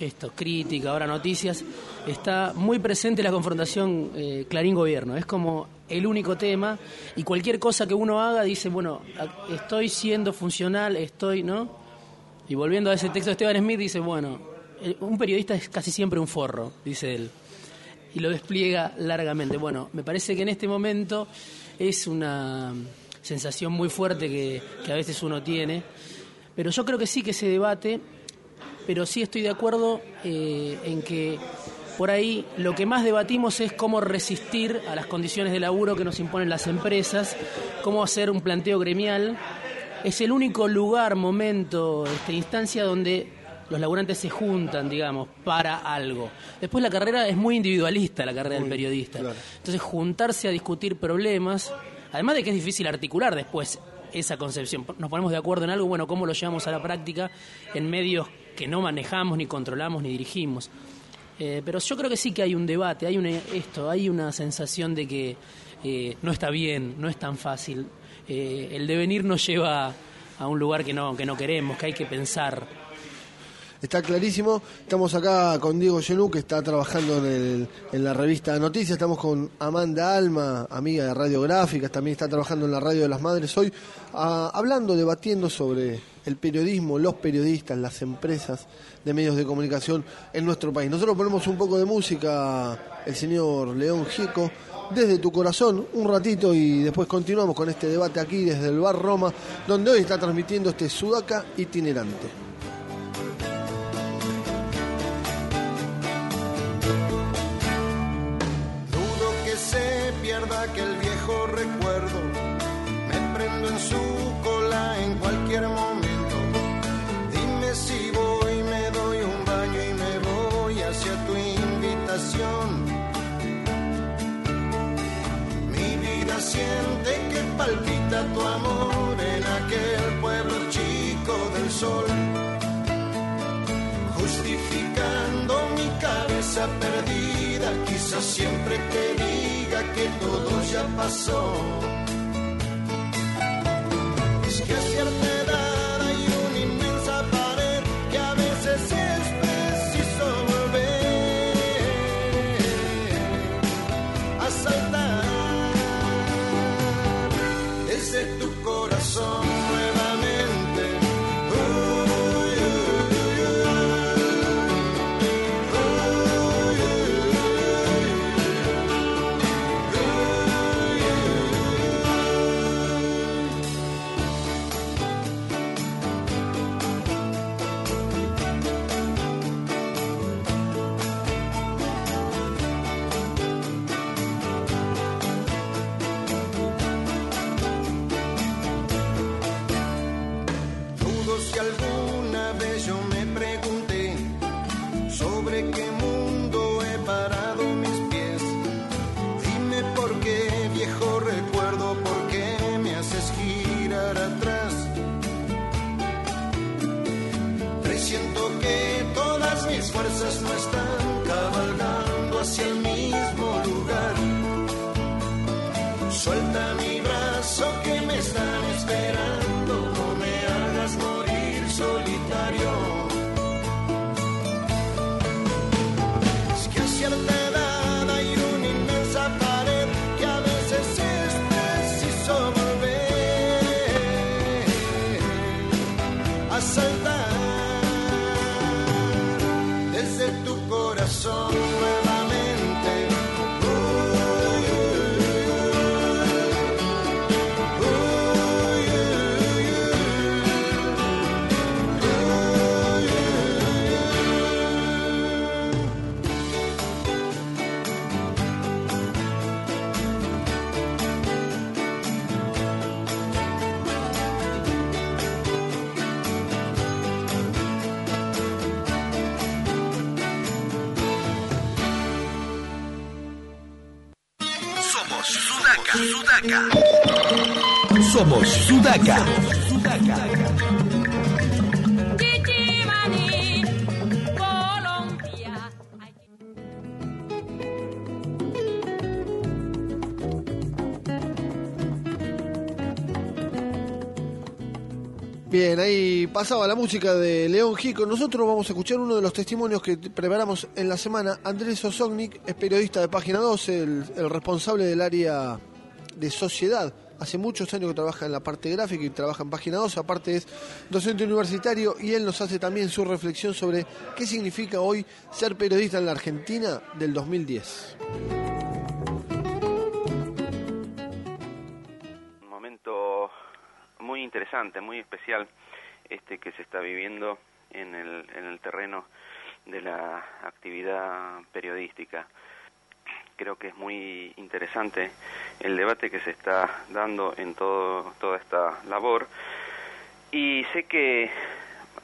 esto, crítica, ahora noticias, está muy presente la confrontación eh, Clarín-Gobierno. Es como el único tema y cualquier cosa que uno haga dice, bueno, estoy siendo funcional, estoy, ¿no? Y volviendo a ese texto de Esteban Smith, dice, bueno, eh, un periodista es casi siempre un forro, dice él, y lo despliega largamente. Bueno, me parece que en este momento es una sensación muy fuerte que, que a veces uno tiene, pero yo creo que sí que se debate, pero sí estoy de acuerdo eh, en que por ahí lo que más debatimos es cómo resistir a las condiciones de laburo que nos imponen las empresas, cómo hacer un planteo gremial. Es el único lugar, momento, este, instancia donde los laburantes se juntan, digamos, para algo. Después la carrera es muy individualista, la carrera del periodista. Entonces, juntarse a discutir problemas, además de que es difícil articular después esa concepción. Nos ponemos de acuerdo en algo, bueno, cómo lo llevamos a la práctica en medios que no manejamos, ni controlamos, ni dirigimos. Eh, pero yo creo que sí que hay un debate, hay una, esto, hay una sensación de que eh, no está bien, no es tan fácil. Eh, el devenir nos lleva a un lugar que no, que no queremos, que hay que pensar. Está clarísimo. Estamos acá con Diego Genú, que está trabajando en, el- en la revista Noticias. Estamos con Amanda Alma, amiga de Radiográficas. También está trabajando en la Radio de las Madres hoy, ah, hablando, debatiendo sobre el periodismo, los periodistas, las empresas de medios de comunicación en nuestro país. Nosotros ponemos un poco de música, el señor León Gieco, desde tu corazón, un ratito y después continuamos con este debate aquí desde el Bar Roma, donde hoy está transmitiendo este Sudaca itinerante. Que siente que palpita tu amor en aquel pueblo chico del sol justificando mi cabeza perdida. Quizás siempre te diga que todo ya pasó. Es que Somos Sudaca. Bien, ahí pasaba la música de León Gico. Nosotros vamos a escuchar uno de los testimonios que preparamos en la semana. Andrés Osognik es periodista de Página 12, el, el responsable del área de sociedad hace muchos años que trabaja en la parte gráfica y trabaja en Página 2, aparte es docente universitario y él nos hace también su reflexión sobre qué significa hoy ser periodista en la Argentina del 2010. Un momento muy interesante, muy especial este que se está viviendo en el, en el terreno de la actividad periodística. Creo que es muy interesante el debate que se está dando en todo, toda esta labor. Y sé que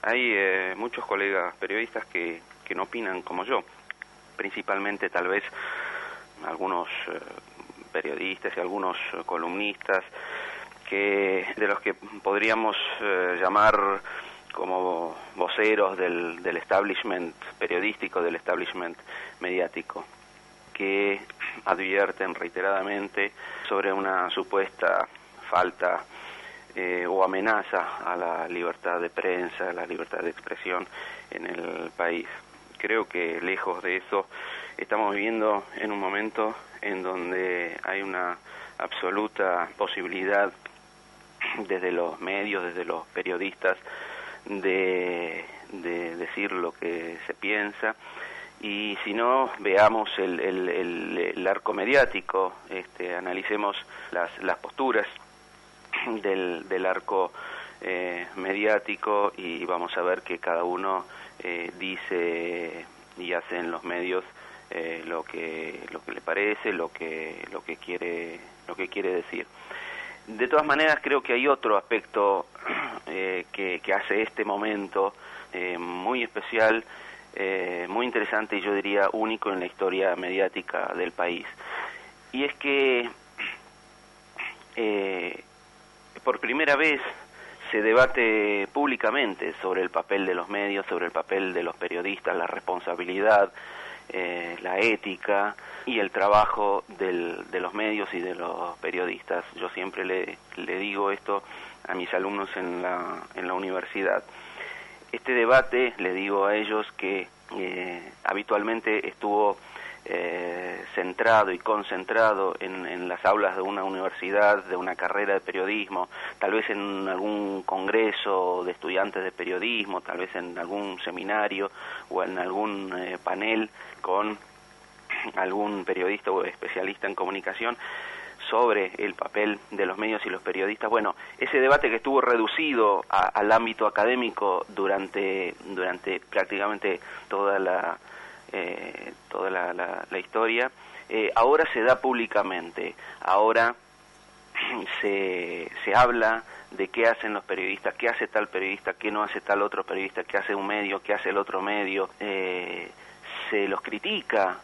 hay eh, muchos colegas periodistas que, que no opinan como yo, principalmente tal vez algunos eh, periodistas y algunos columnistas que de los que podríamos eh, llamar como voceros del establishment periodístico, del establishment mediático, que advierten reiteradamente sobre una supuesta falta eh, o amenaza a la libertad de prensa, a la libertad de expresión en el país. Creo que lejos de eso estamos viviendo en un momento en donde hay una absoluta posibilidad desde los medios, desde los periodistas, de, de decir lo que se piensa y si no veamos el, el, el, arco mediático, este, analicemos las, las posturas del, del arco eh, mediático y vamos a ver que cada uno eh, dice y hace en los medios eh, lo que lo que le parece, lo que lo que quiere lo que quiere decir. De todas maneras, creo que hay otro aspecto [clears throat] eh, que, que, hace este momento eh, muy especial, eh, muy interesante y yo diría único en la historia mediática del país. Y es que eh, por primera vez se debate públicamente sobre el papel de los medios, sobre el papel de los periodistas, la responsabilidad, eh, la ética y el trabajo del, de los medios y de los periodistas. Yo siempre le, le digo esto a mis alumnos en la, en la universidad. Este debate, le digo a ellos que eh, habitualmente estuvo eh, centrado y concentrado en, en, las aulas de una universidad, de una carrera de periodismo, tal vez en algún congreso de estudiantes de periodismo, tal vez en algún seminario o en algún eh, panel con algún periodista o especialista en comunicación sobre el papel de los medios y los periodistas. Bueno, ese debate que estuvo reducido a, al ámbito académico durante, durante prácticamente toda la, eh, toda la, la, la historia, eh, ahora se da públicamente, ahora [clears throat] se, se habla de qué hacen los periodistas, qué hace tal periodista, qué no hace tal otro periodista, qué hace un medio, qué hace el otro medio, eh, se los critica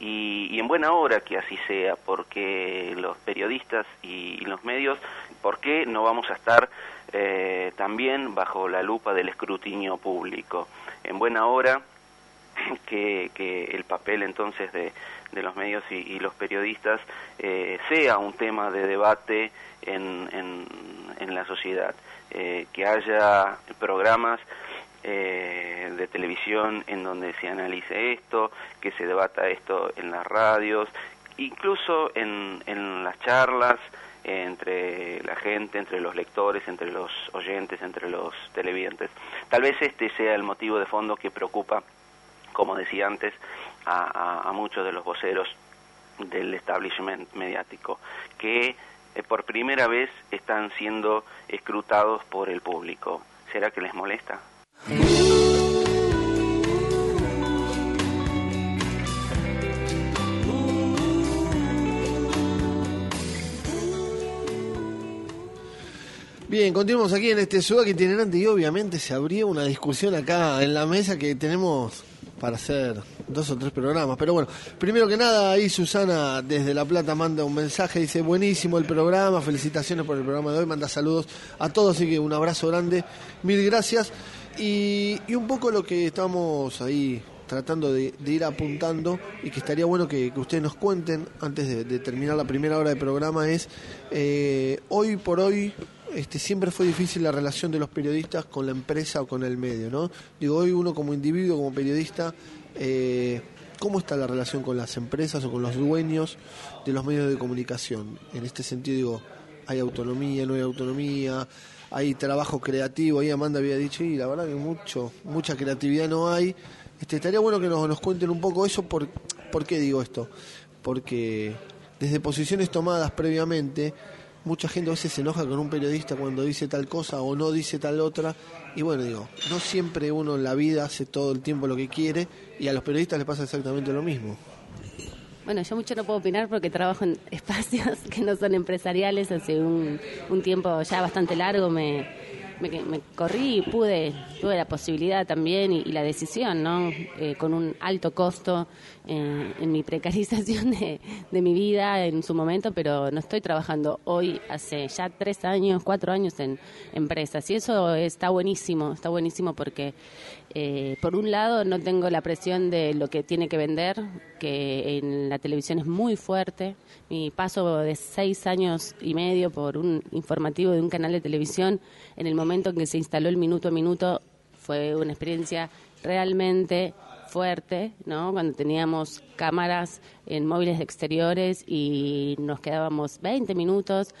y, y, en buena hora que así sea, porque los periodistas y, los medios, ¿por qué no vamos a estar eh, también bajo la lupa del escrutinio público? En buena hora [clears throat] que, que el papel entonces de, de los medios y, y los periodistas eh, sea un tema de debate en, en, en la sociedad, eh, que haya programas eh, de televisión en donde se analice esto, que se debata esto en las radios, incluso en, en las charlas entre la gente, entre los lectores, entre los oyentes, entre los televidentes. Tal vez este sea el motivo de fondo que preocupa como decía antes, a, a, a muchos de los voceros del establishment mediático, que eh, por primera vez están siendo escrutados por el público. ¿Será que les molesta? Bien, continuamos aquí en este Sudaca itinerante y obviamente se abrió una discusión acá en la mesa que tenemos para hacer dos o tres programas. Pero bueno, primero que nada, ahí Susana desde La Plata manda un mensaje, dice, buenísimo el programa, felicitaciones por el programa de hoy, manda saludos a todos, así que un abrazo grande, mil gracias. Y, y un poco lo que estamos ahí tratando de, de, ir apuntando y que estaría bueno que, que ustedes nos cuenten antes de, de, terminar la primera hora del programa es, eh, hoy por hoy, este, siempre fue difícil la relación de los periodistas con la empresa o con el medio, ¿no? Digo, hoy uno como individuo, como periodista, eh, ¿cómo está la relación con las empresas o con los dueños de los medios de comunicación? En este sentido, digo, hay autonomía, no hay autonomía, hay trabajo creativo. Ahí Amanda había dicho, y la verdad que mucho, mucha creatividad no hay. Este, estaría bueno que nos, nos cuenten un poco eso. Por, ¿Por qué digo esto? Porque desde posiciones tomadas previamente, mucha gente a veces se enoja con un periodista cuando dice tal cosa o no dice tal otra. Y bueno, digo, no siempre uno en la vida hace todo el tiempo lo que quiere y a los periodistas les pasa exactamente lo mismo. Bueno, yo mucho no puedo opinar porque trabajo en [laughs] espacios que no son empresariales. Hace un, un tiempo ya bastante largo me, me, me corrí y pude, tuve la posibilidad también y, la decisión, ¿no? Eh, con un alto costo eh, en mi precarización [laughs] de, de mi vida en su momento, pero no estoy trabajando hoy hace ya tres años, cuatro años en empresas. Y eso está buenísimo, está buenísimo porque eh, por un lado no tengo la presión de lo que tiene que vender, que en la televisión es muy fuerte. Mi paso de seis años y medio por un informativo de un canal de televisión, en el momento en que se instaló el minuto a minuto, fue una experiencia realmente fuerte, ¿no? Cuando teníamos cámaras en móviles exteriores y nos quedábamos 20 minutos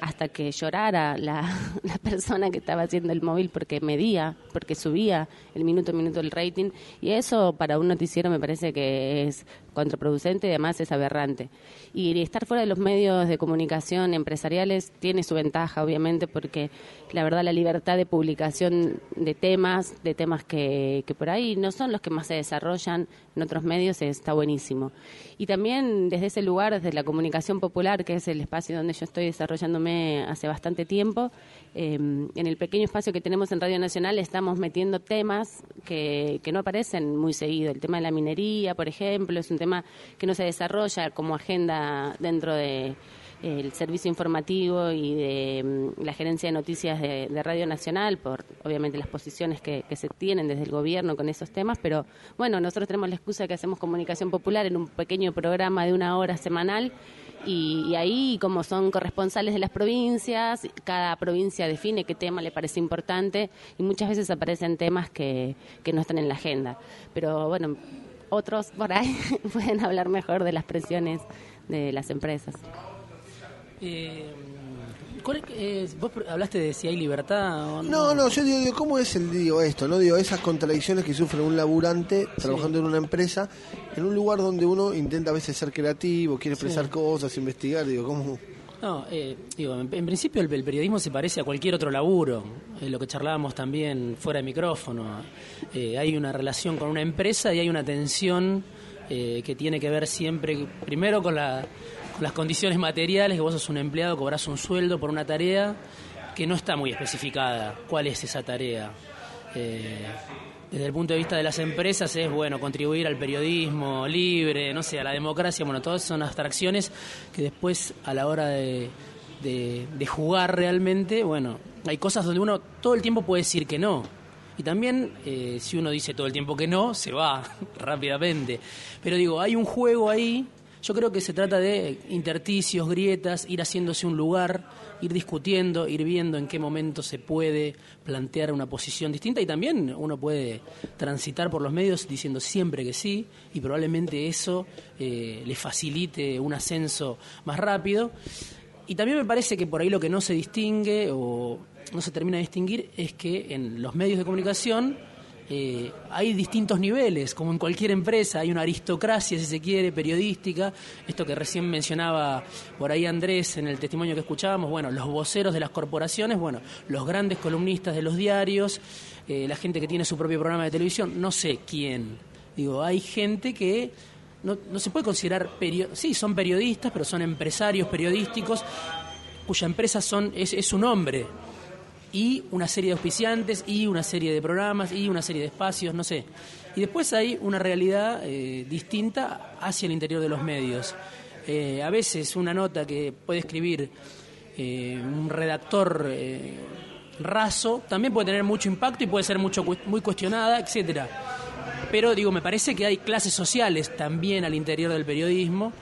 hasta que llorara la, [laughs] la, persona que estaba haciendo el móvil porque medía, porque subía el minuto a minuto el rating. Y eso para un noticiero me parece que es contraproducente y además es aberrante. Y estar fuera de los medios de comunicación empresariales tiene su ventaja, obviamente, porque la verdad la libertad de publicación de temas, de temas que, que por ahí no son los que más se desarrollan en otros medios, está buenísimo. Y también desde ese lugar, desde la comunicación popular, que es el espacio donde yo estoy desarrollándome hace bastante tiempo, eh, en el pequeño espacio que tenemos en Radio Nacional estamos metiendo temas que, que no aparecen muy seguido. El tema de la minería, por ejemplo, es un tema que no se desarrolla como agenda dentro de el servicio informativo y de mm, la gerencia de noticias de, de Radio Nacional, por obviamente las posiciones que, que, se tienen desde el gobierno con esos temas, pero bueno, nosotros tenemos la excusa de que hacemos comunicación popular en un pequeño programa de una hora semanal y, y ahí, como son corresponsales de las provincias, cada provincia define qué tema le parece importante y muchas veces aparecen temas que, que no están en la agenda. Pero bueno, otros por ahí [laughs] pueden hablar mejor de las presiones de las empresas. Eh, eh, vos hablaste de si hay libertad o no. No, no, yo digo, digo, ¿cómo es el digo esto? no Digo, esas contradicciones que sufre un laburante trabajando sí. en una empresa, en un lugar donde uno intenta a veces ser creativo, quiere expresar sí. cosas, investigar, digo, ¿cómo? No, eh, digo, en, en, principio el, el, periodismo se parece a cualquier otro laburo, eh, lo que charlábamos también fuera de micrófono. Eh, hay una relación con una empresa y hay una tensión eh, que tiene que ver siempre, primero con, la, las condiciones materiales, que vos sos un empleado, cobras un sueldo por una tarea que no está muy especificada. ¿Cuál es esa tarea? Eh, desde el punto de vista de las empresas es bueno contribuir al periodismo libre, no sé, a la democracia, bueno, todas son abstracciones que después a la hora de, de, jugar realmente, bueno, hay cosas donde uno todo el tiempo puede decir que no. Y también eh, si uno dice todo el tiempo que no, se va [laughs] rápidamente. Pero digo, hay un juego ahí yo creo que se trata de intersticios, grietas, ir haciéndose un lugar, ir discutiendo, ir viendo en qué momento se puede plantear una posición distinta y también uno puede transitar por los medios diciendo siempre que sí y probablemente eso eh, le facilite un ascenso más rápido. Y también me parece que por ahí lo que no se distingue o no se termina de distinguir es que en los medios de comunicación eh, hay distintos niveles, como en cualquier empresa, hay una aristocracia, si se quiere, periodística, esto que recién mencionaba por ahí Andrés en el testimonio que escuchábamos, bueno, los voceros de las corporaciones, bueno, los grandes columnistas de los diarios, eh, la gente que tiene su propio programa de televisión, no sé quién. Digo, hay gente que no, se puede considerar, sí, son periodistas, pero son empresarios periodísticos, cuya empresa son, es, es su nombre, y una serie de auspiciantes y una serie de programas y una serie de espacios, no sé. Y después hay una realidad eh, distinta hacia el interior de los medios. Eh, a veces una nota que puede escribir eh, un redactor raso también puede tener mucho impacto y puede ser mucho muy cuestionada, etcétera. Pero digo, me parece que hay clases sociales también al interior del periodismo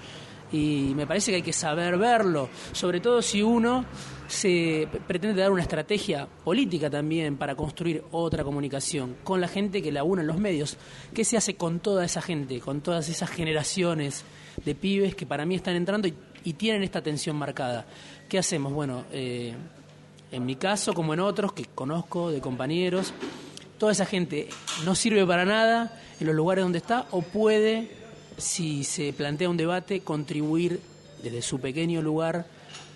y me parece que hay que saber verlo, sobre todo si uno se pretende dar una estrategia política también para construir otra comunicación con la gente que la une en los medios. ¿Qué se hace con toda esa gente, con todas esas generaciones de pibes que para mí están entrando y, y tienen esta tensión marcada? ¿Qué hacemos? Bueno, eh, en mi caso, como en otros que conozco de compañeros, toda esa gente no sirve para nada en los lugares donde está o puede, si se plantea un debate, contribuir desde su pequeño lugar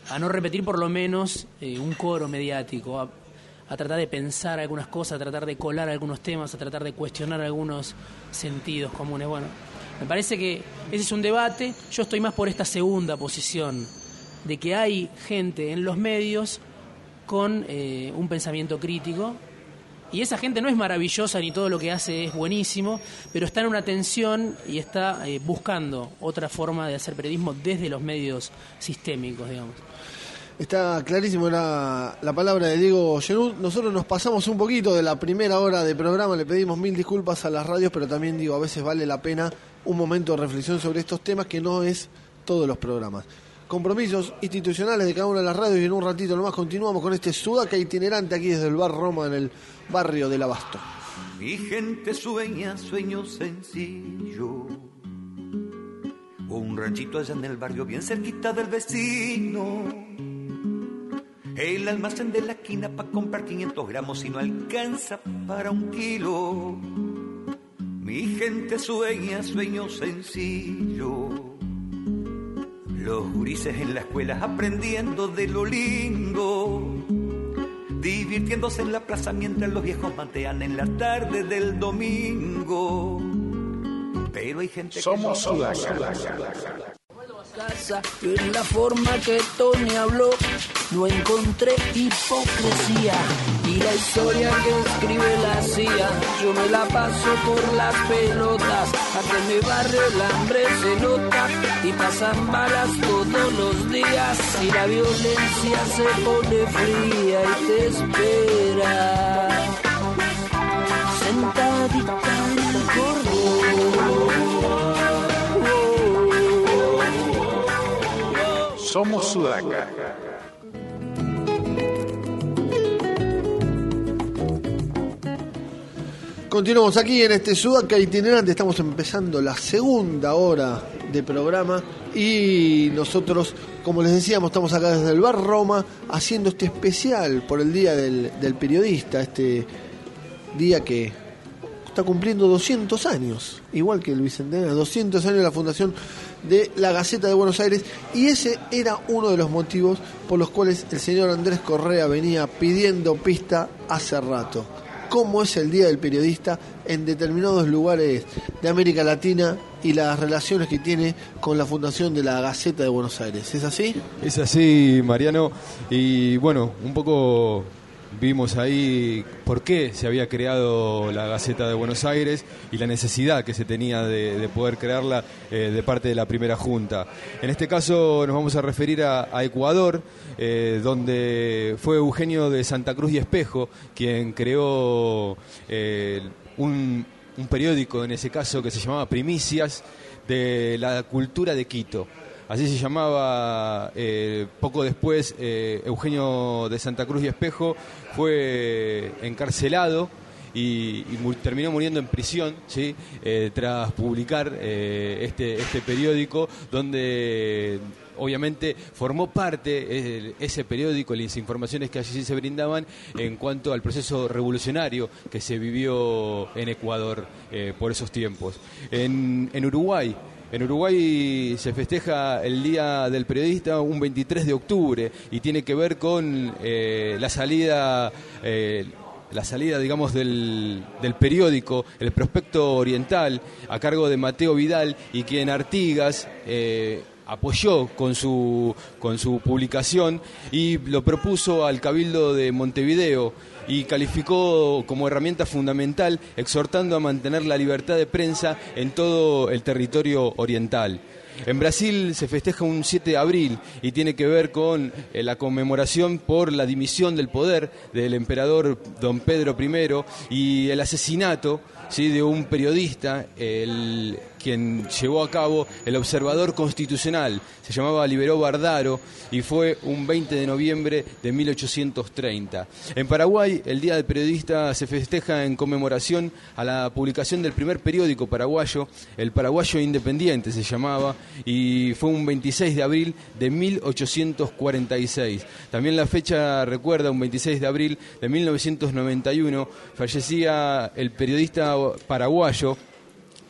a no repetir por lo menos eh, un coro mediático, a, tratar de pensar algunas cosas, a tratar de colar algunos temas, a tratar de cuestionar algunos sentidos comunes. Bueno, me parece que ese es un debate, yo estoy más por esta segunda posición, de que hay gente en los medios con eh, un pensamiento crítico. Y esa gente no es maravillosa ni todo lo que hace es buenísimo, pero está en una tensión y está eh, buscando otra forma de hacer periodismo desde los medios sistémicos, digamos. Está clarísimo la, la palabra de Diego Genú. Nosotros nos pasamos un poquito de la primera hora de programa, le pedimos mil disculpas a las radios, pero también digo, a veces vale la pena un momento de reflexión sobre estos temas que no es todos los programas. Compromisos institucionales de cada una de las radios y en un ratito nomás continuamos con este sudaca itinerante aquí desde el bar Roma en el barrio del Abasto. Mi gente sueña sueños sencillos. Un ranchito allá en el barrio, bien cerquita del vecino. El almacén de la esquina para comprar 500 gramos y no alcanza para un kilo. Mi gente sueña sueños sencillos. Los gurises en la escuela aprendiendo de lo lindo. Divirtiéndose en la plaza mientras los viejos mantean en la tarde del domingo. Pero hay gente Somos que no Casa en la forma que Tony habló no encontré hipocresía. Y la historia que escribe la CIA yo me la paso por las pelotas. A que mi barrio el hambre se nota y pasan balas todos los días. Y la violencia se pone fría y te espera. Sentadita Somos Sudaca. Continuamos aquí en este Sudaca itinerante, estamos empezando la segunda hora de programa y nosotros, como les decíamos, estamos acá desde el Bar Roma haciendo este especial por el Día del, del Periodista, este día que está cumpliendo 200 años, igual que el Bicentenario, 200 años de la fundación de la Gaceta de Buenos Aires y ese era uno de los motivos por los cuales el señor Andrés Correa venía pidiendo pista hace rato. Cómo es el Día del Periodista en determinados lugares de América Latina y las relaciones que tiene con la fundación de la Gaceta de Buenos Aires. ¿Es así? Es así, Mariano. Y bueno, un poco vimos ahí por qué se había creado la Gaceta de Buenos Aires y la necesidad que se tenía de, de poder crearla eh, de parte de la primera junta. En este caso nos vamos a referir a, Ecuador, eh, donde fue Eugenio de Santa Cruz y Espejo quien creó eh, un, periódico, en ese caso, que se llamaba Primicias, de la cultura de Quito. Así se llamaba poco después Eugenio de Santa Cruz y Espejo, fue encarcelado y, terminó muriendo en prisión ¿sí? Eh, tras publicar eh, este, este periódico donde obviamente formó parte eh, ese periódico, las informaciones que allí se brindaban en cuanto al proceso revolucionario que se vivió en Ecuador por esos tiempos. En, en Uruguay, en Uruguay se festeja el Día del Periodista un 23 de octubre y tiene que ver con eh, la salida... eh, la salida, digamos, del, del periódico, el Prospecto Oriental, a cargo de Mateo Vidal, y quien Artigas eh, apoyó con su, con su publicación y lo propuso al Cabildo de Montevideo y calificó como herramienta fundamental, exhortando a mantener la libertad de prensa en todo el territorio oriental. En Brasil se festeja un 7 de abril y tiene que ver con eh, la conmemoración por la dimisión del poder del emperador don Pedro I y el asesinato ¿sí? de un periodista, el quien llevó a cabo el observador constitucional. Se llamaba Liberó Bardaro y fue un 20 de noviembre de 1830. En Paraguay, el Día del Periodista se festeja en conmemoración a la publicación del primer periódico paraguayo, el Paraguayo Independiente se llamaba, y fue un 26 de abril de 1846. También la fecha recuerda un 26 de abril de 1991 fallecía el periodista paraguayo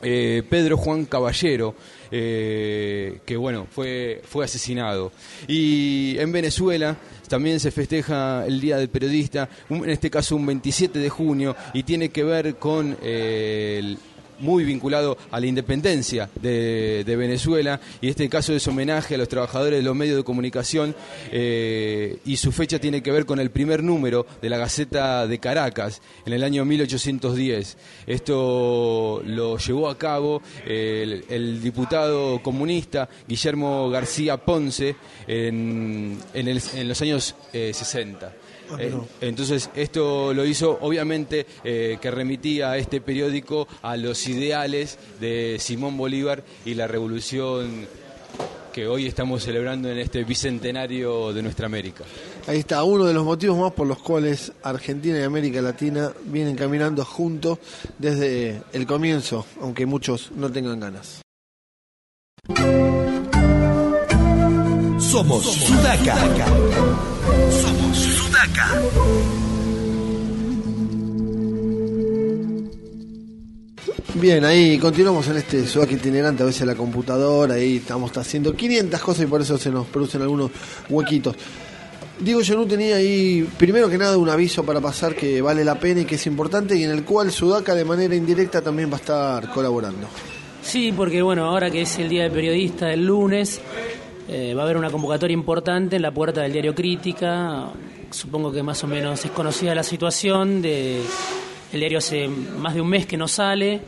eh, Pedro Juan Caballero, eh, que bueno, fue, fue asesinado. Y en Venezuela también se festeja el Día del Periodista, en este caso un 27 de junio, y tiene que ver con eh, el muy vinculado a la independencia de, Venezuela y este caso es homenaje a los trabajadores de los medios de comunicación eh, y su fecha tiene que ver con el primer número de la Gaceta de Caracas en el año 1810. Esto lo llevó a cabo el, el diputado comunista Guillermo García Ponce en, en los años eh, 60. Ah, Eh, entonces, esto lo hizo obviamente eh, que remitía a este periódico a los ideales de Simón Bolívar y la revolución que hoy estamos celebrando en este bicentenario de nuestra América. Ahí está, uno de los motivos más por los cuales Argentina y América Latina vienen caminando juntos desde el comienzo, aunque muchos no tengan ganas. Somos Sudaca. Somos Bien, ahí continuamos en este Sudaca itinerante, a veces la computadora, ahí estamos haciendo 500 cosas y por eso se nos producen algunos huequitos. Diego Genú tenía ahí, primero que nada, un aviso para pasar que vale la pena y que es importante y en el cual Sudaca de manera indirecta también va a estar colaborando. Sí, porque bueno, ahora que es el Día del Periodista, el lunes, eh, va a haber una convocatoria importante en la puerta del diario Crítica. Supongo que más o menos es conocida la situación. De, el diario hace más de un mes que no sale.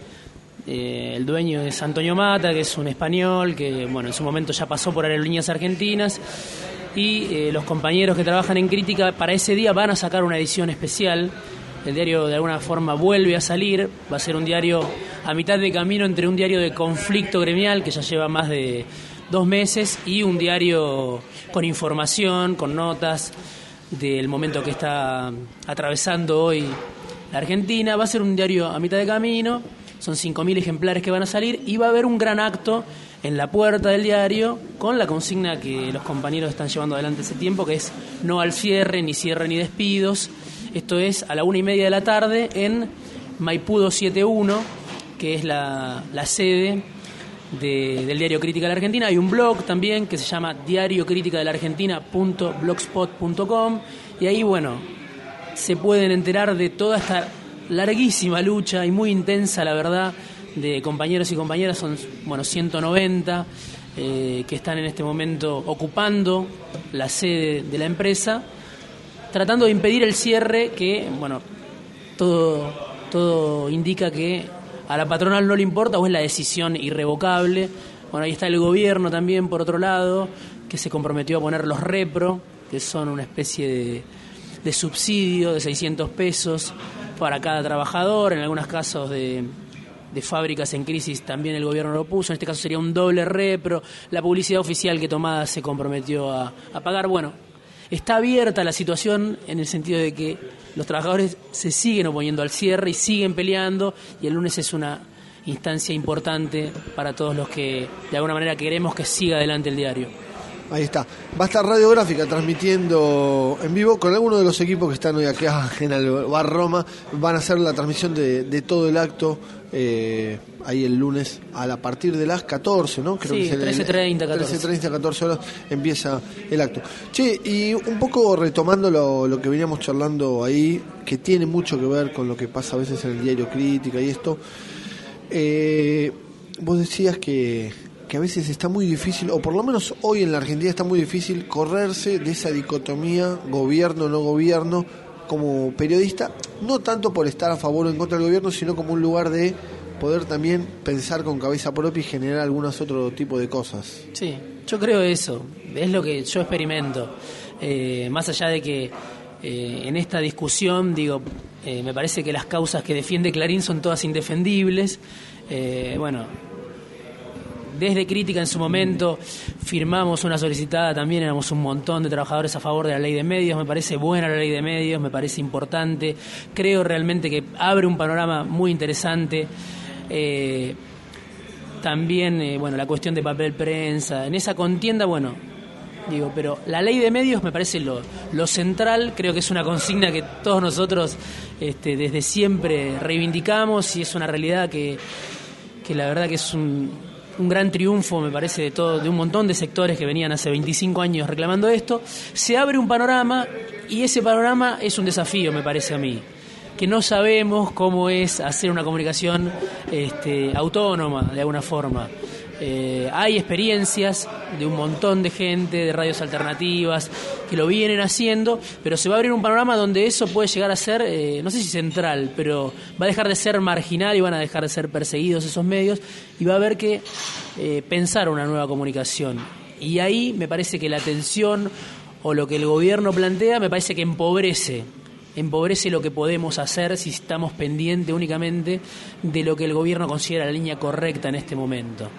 Eh, el dueño es Antonio Mata, que es un español, que bueno, en su momento ya pasó por Aerolíneas Argentinas. Y eh, los compañeros que trabajan en Crítica para ese día van a sacar una edición especial. El diario de alguna forma vuelve a salir. Va a ser un diario a mitad de camino entre un diario de conflicto gremial, que ya lleva más de dos meses, y un diario con información, con notas del momento que está atravesando hoy la Argentina. Va a ser un diario a mitad de camino, son 5.000 ejemplares que van a salir y va a haber un gran acto en la puerta del diario con la consigna que los compañeros están llevando adelante ese tiempo, que es no al cierre, ni cierre ni despidos. Esto es a la una y media de la tarde en Maipú 271, que es la, la sede de- del diario Crítica de la Argentina. Hay un blog también que se llama diariocriticadelargentina.blogspot.com y ahí, bueno, se pueden enterar de toda esta larguísima lucha y muy intensa, la verdad, de compañeros y compañeras, son, bueno, 190 eh, que están en este momento ocupando la sede de la empresa, tratando de impedir el cierre que, bueno, todo, todo indica que a la patronal no le importa o es la decisión irrevocable. Bueno, ahí está el gobierno también, por otro lado, que se comprometió a poner los repro, que son una especie de, subsidio de 600 pesos para cada trabajador, en algunos casos de, fábricas en crisis también el gobierno lo puso, en este caso sería un doble repro, la publicidad oficial que Tomada se comprometió a pagar. Bueno, está abierta la situación en el sentido de que los trabajadores se siguen oponiendo al cierre y siguen peleando y el lunes es una instancia importante para todos los que de alguna manera queremos que siga adelante el diario. Ahí está. Va a estar Radiográfica transmitiendo en vivo con algunos de los equipos que están hoy acá [laughs] en el Bar Roma. Van a hacer la transmisión de todo el acto eh, ahí el lunes a, la- partir de las 14, ¿no? Sí, es en el- 13:30, 14. 13:30, 14 horas empieza el acto. Che, y un poco retomando lo, lo que veníamos charlando ahí, que tiene mucho que ver con lo que pasa a veces en el diario Crítica y esto. Eh, vos decías que, que a veces está muy difícil, o por lo menos hoy en la Argentina está muy difícil correrse de esa dicotomía gobierno-no gobierno como periodista, no tanto por estar a favor o en contra del gobierno, sino como un lugar de poder también pensar con cabeza propia y generar algunos otro tipo de cosas. Sí, yo creo eso, es lo que yo experimento. Eh, más allá de que eh, en esta discusión, digo, eh, me parece que las causas que defiende Clarín son todas indefendibles. Bueno, desde Crítica en su momento firmamos una solicitada, también éramos un montón de trabajadores a favor de la ley de medios, me parece buena la ley de medios, me parece importante, creo realmente que abre un panorama muy interesante. Eh, también, eh, bueno, la cuestión de papel prensa, en esa contienda, bueno, digo, pero la ley de medios me parece lo, central, creo que es una consigna que todos nosotros este, desde siempre reivindicamos y es una realidad que, que la verdad que es un, un gran triunfo, me parece, de todo, de un montón de sectores que venían hace 25 años reclamando esto. Se abre un panorama y ese panorama es un desafío, me parece a mí que no sabemos cómo es hacer una comunicación este, autónoma de alguna forma. Eh, hay experiencias de un montón de gente, de radios alternativas, que lo vienen haciendo, pero se va a abrir un panorama donde eso puede llegar a ser, eh, no sé si central, pero va a dejar de ser marginal y van a dejar de ser perseguidos esos medios y va a haber que eh, pensar una nueva comunicación. Y ahí me parece que la atención o lo que el gobierno plantea me parece que empobrece empobrece lo que podemos hacer si estamos pendientes únicamente de lo que el gobierno considera la línea correcta en este momento.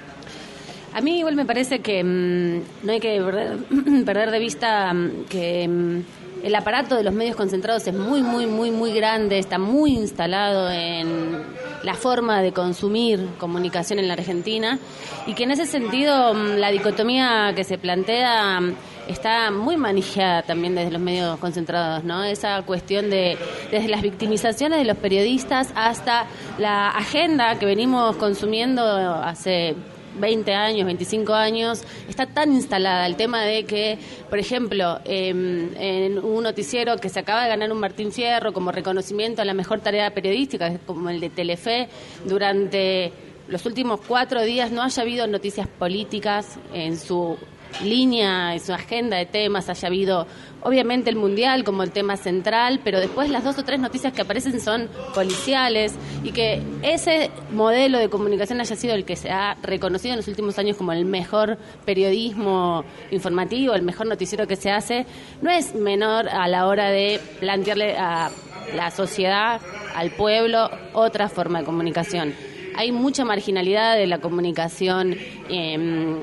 A mí igual me parece que mm, no hay que [clears throat] perder, de vista mm, que mm, el aparato de los medios concentrados es muy, muy, muy, muy grande, está muy instalado en la forma de consumir comunicación en la Argentina y que en ese sentido la dicotomía que se plantea está muy manejada también desde los medios concentrados, ¿no? Esa cuestión de desde las victimizaciones de los periodistas hasta la agenda que venimos consumiendo hace 20 años, 25 años, está tan instalada el tema de que, por ejemplo, em, en un noticiero que se acaba de ganar un Martín Fierro como reconocimiento a la mejor tarea periodística, como el de Telefe, durante los últimos cuatro días no haya habido noticias políticas en su línea, en su agenda de temas, haya habido obviamente el mundial como el tema central, pero después las dos o tres noticias que aparecen son policiales y que ese modelo de comunicación haya sido el que se ha reconocido en los últimos años como el mejor periodismo informativo, el mejor noticiero que se hace, no es menor a la hora de plantearle a la sociedad, al pueblo, otra forma de comunicación. Hay mucha marginalidad de la comunicación eh,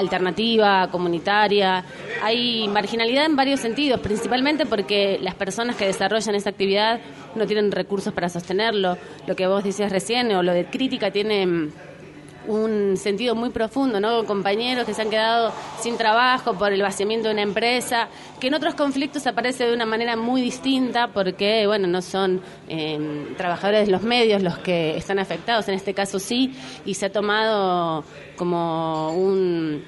alternativa, comunitaria. Hay marginalidad en varios sentidos, principalmente porque las personas que desarrollan esa actividad no tienen recursos para sostenerlo. Lo que vos decías recién, o lo de crítica, tiene mm, un sentido muy profundo, ¿no? Compañeros que se han quedado sin trabajo por el vaciamiento de una empresa, que en otros conflictos aparece de una manera muy distinta porque, bueno, no son em, trabajadores de los medios los que están afectados, en este caso sí, y se ha tomado como un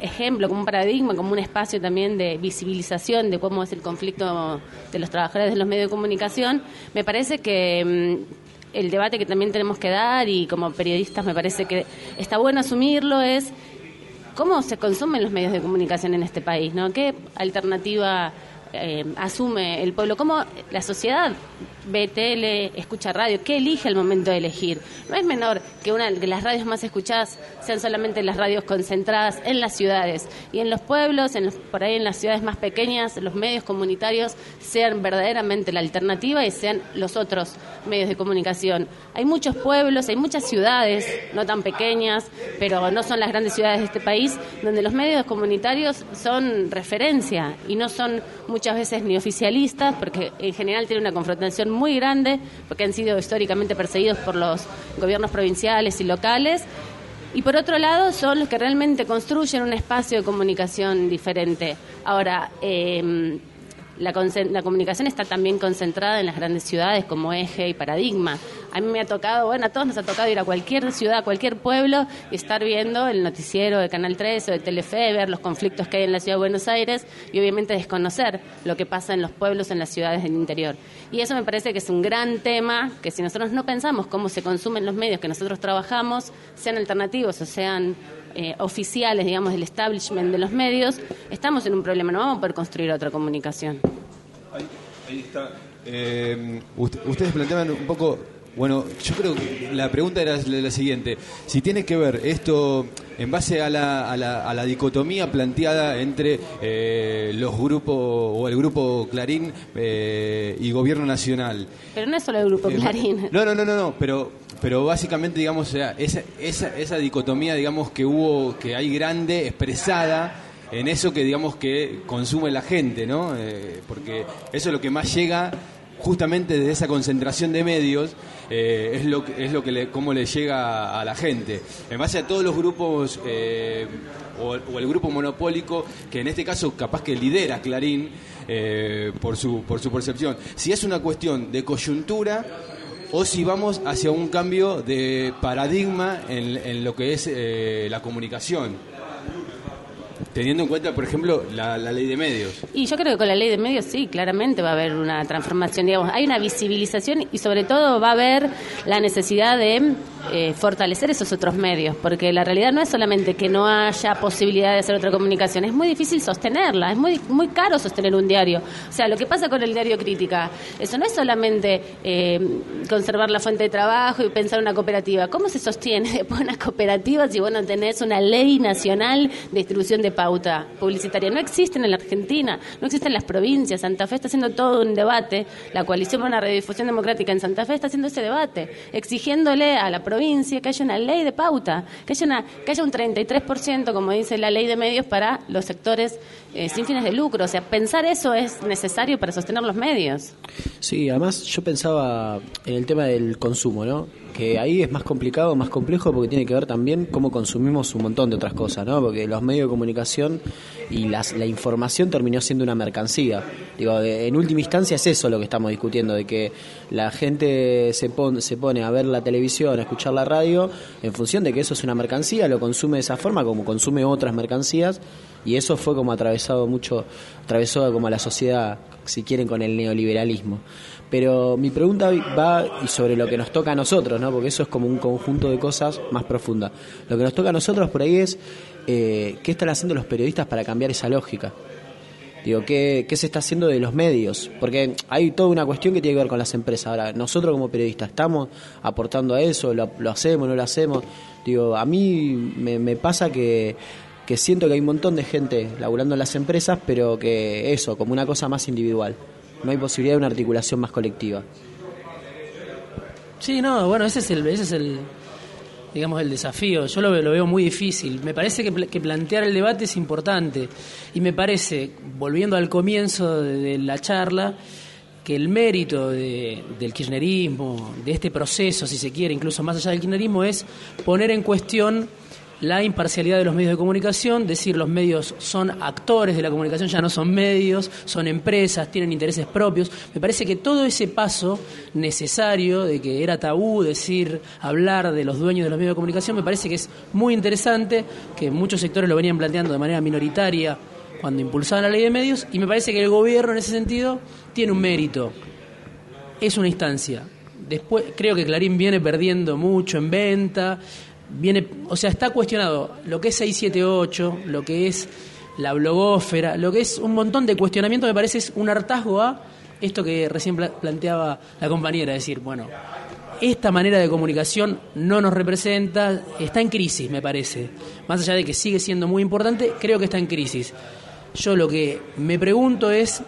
ejemplo, como un paradigma, como un espacio también de visibilización de cómo es el conflicto de los trabajadores de los medios de comunicación, me parece que em, el debate que también tenemos que dar y como periodistas me parece que está bueno asumirlo es cómo se consumen los medios de comunicación en este país, ¿no? ¿Qué alternativa eh, asume el pueblo? ¿Cómo la sociedad ve tele, escucha radio, ¿qué elige al momento de elegir? No es menor que una de las radios más escuchadas sean solamente las radios concentradas en las ciudades y en los pueblos, en por ahí en las ciudades más pequeñas, los medios comunitarios sean verdaderamente la alternativa y sean los otros medios de comunicación. Hay muchos pueblos, hay muchas ciudades, no tan pequeñas, pero no son las grandes ciudades de este país, donde los medios comunitarios son referencia y no son veces ni oficialistas, porque en general tienen una confrontación muy grande, porque han sido históricamente perseguidos por los gobiernos provinciales y locales. Y por otro lado, son los que realmente construyen un espacio de comunicación diferente. Ahora, eh, la, la, comunicación está también concentrada en las grandes ciudades como eje y paradigma. A mí me ha tocado, bueno, a todos nos ha tocado ir a cualquier ciudad, a cualquier pueblo y estar viendo el noticiero de Canal 13 o de Telefe, ver los conflictos que hay en la ciudad de Buenos Aires y obviamente desconocer lo que pasa en los pueblos, en las ciudades del interior. Y eso me parece que es un gran tema que si nosotros no pensamos cómo se consumen los medios que nosotros trabajamos, sean alternativos o sean eh, oficiales, digamos, del establishment de los medios, estamos en un problema, no vamos a poder construir otra comunicación. Ahí, está. Eh, ustedes planteaban un poco, bueno, yo creo que la pregunta era la, siguiente, si tiene que ver esto, en base a la, a la, a la dicotomía planteada entre eh, los grupos o el grupo Clarín eh, y Gobierno Nacional. Pero no es solo el grupo Eh, Clarín. [laughs] No, no, no, no, no, pero, pero básicamente, digamos, esa, esa, esa dicotomía, digamos, que hubo, que hay grande, expresada en eso que, digamos, que consume la gente, ¿no? Eh, porque eso es lo que más llega justamente desde esa concentración de medios, eh, es lo que, es lo que le, cómo le llega a la gente. En base a todos los grupos, eh, o, o el grupo monopólico, que en este caso capaz que lidera Clarín, eh, por, su, por su percepción. Si es una cuestión de coyuntura o si vamos hacia un cambio de paradigma en, en lo que es eh, la comunicación. Teniendo en cuenta, por ejemplo, la, ley de medios. Y yo creo que con la ley de medios sí, claramente va a haber una transformación, digamos, hay una visibilización y sobre todo va a haber la necesidad de eh, fortalecer esos otros medios, porque la realidad no es solamente que no haya posibilidad de hacer otra comunicación, es muy difícil sostenerla, es muy muy caro sostener un diario. O sea, lo que pasa con el diario Crítica, eso no es solamente eh, conservar la fuente de trabajo y pensar una cooperativa. ¿Cómo se sostiene [laughs] después una cooperativa si vos no tenés una ley nacional de distribución de pauta publicitaria? No existen en la Argentina, no existen en las provincias. Santa Fe está haciendo todo un debate, la coalición para una redifusión democrática en Santa Fe está haciendo ese debate, exigiéndole a la provincia que haya una ley de pauta, que haya, una, que haya un 33%, como dice la ley de medios, para los sectores eh, sin fines de lucro. O sea, pensar eso es necesario para sostener los medios. Sí, además yo pensaba en el tema del consumo, ¿no? Que ahí es más complicado, más complejo porque tiene que ver también cómo consumimos un montón de otras cosas, ¿no? Porque los medios de comunicación y las, la información terminó siendo una mercancía. Digo, en última instancia es eso lo que estamos discutiendo, de que la gente se, pon- se pone a ver la televisión, a escuchar la radio, en función de que eso es una mercancía, lo consume de esa forma como consume otras mercancías y eso fue como atravesado mucho, atravesó como la sociedad, si quieren, con el neoliberalismo. Pero mi pregunta va sobre lo que nos toca a nosotros, ¿no? porque eso es como un conjunto de cosas más profunda. Lo que nos toca a nosotros por ahí es eh, qué están haciendo los periodistas para cambiar esa lógica. Digo, ¿qué, ¿qué se está haciendo de los medios? Porque hay toda una cuestión que tiene que ver con las empresas. Ahora, nosotros como periodistas, ¿estamos aportando a eso? ¿Lo, lo hacemos, no lo hacemos? Digo, a mí me, me pasa que, que siento que hay un montón de gente laburando en las empresas, pero que eso, como una cosa más individual. No hay posibilidad de una articulación más colectiva. Sí, no, bueno, ese es el, ese es el digamos, el desafío. Yo lo, lo veo muy difícil. Me parece que plantear el debate es importante. Y me parece, volviendo al comienzo de, de la charla, que el mérito de- del kirchnerismo, de este proceso, si se quiere, incluso más allá del kirchnerismo, es poner en cuestión la imparcialidad de los medios de comunicación, decir los medios son actores de la comunicación, ya no son medios, son empresas, tienen intereses propios. Me parece que todo ese paso necesario de que era tabú decir, hablar de los dueños de los medios de comunicación, me parece que es muy interesante, que muchos sectores lo venían planteando de manera minoritaria cuando impulsaban la ley de medios, y me parece que el gobierno en ese sentido tiene un mérito. Es una instancia. Después creo que Clarín viene perdiendo mucho en venta, viene, o sea, está cuestionado lo que es 678, lo que es la blogósfera, lo que es un montón de cuestionamientos, me parece es un hartazgo a esto que recién pla- planteaba la compañera, decir, bueno, esta manera de comunicación no nos representa, está en crisis, me parece. Más allá de que sigue siendo muy importante, creo que está en crisis. Yo lo que me pregunto es,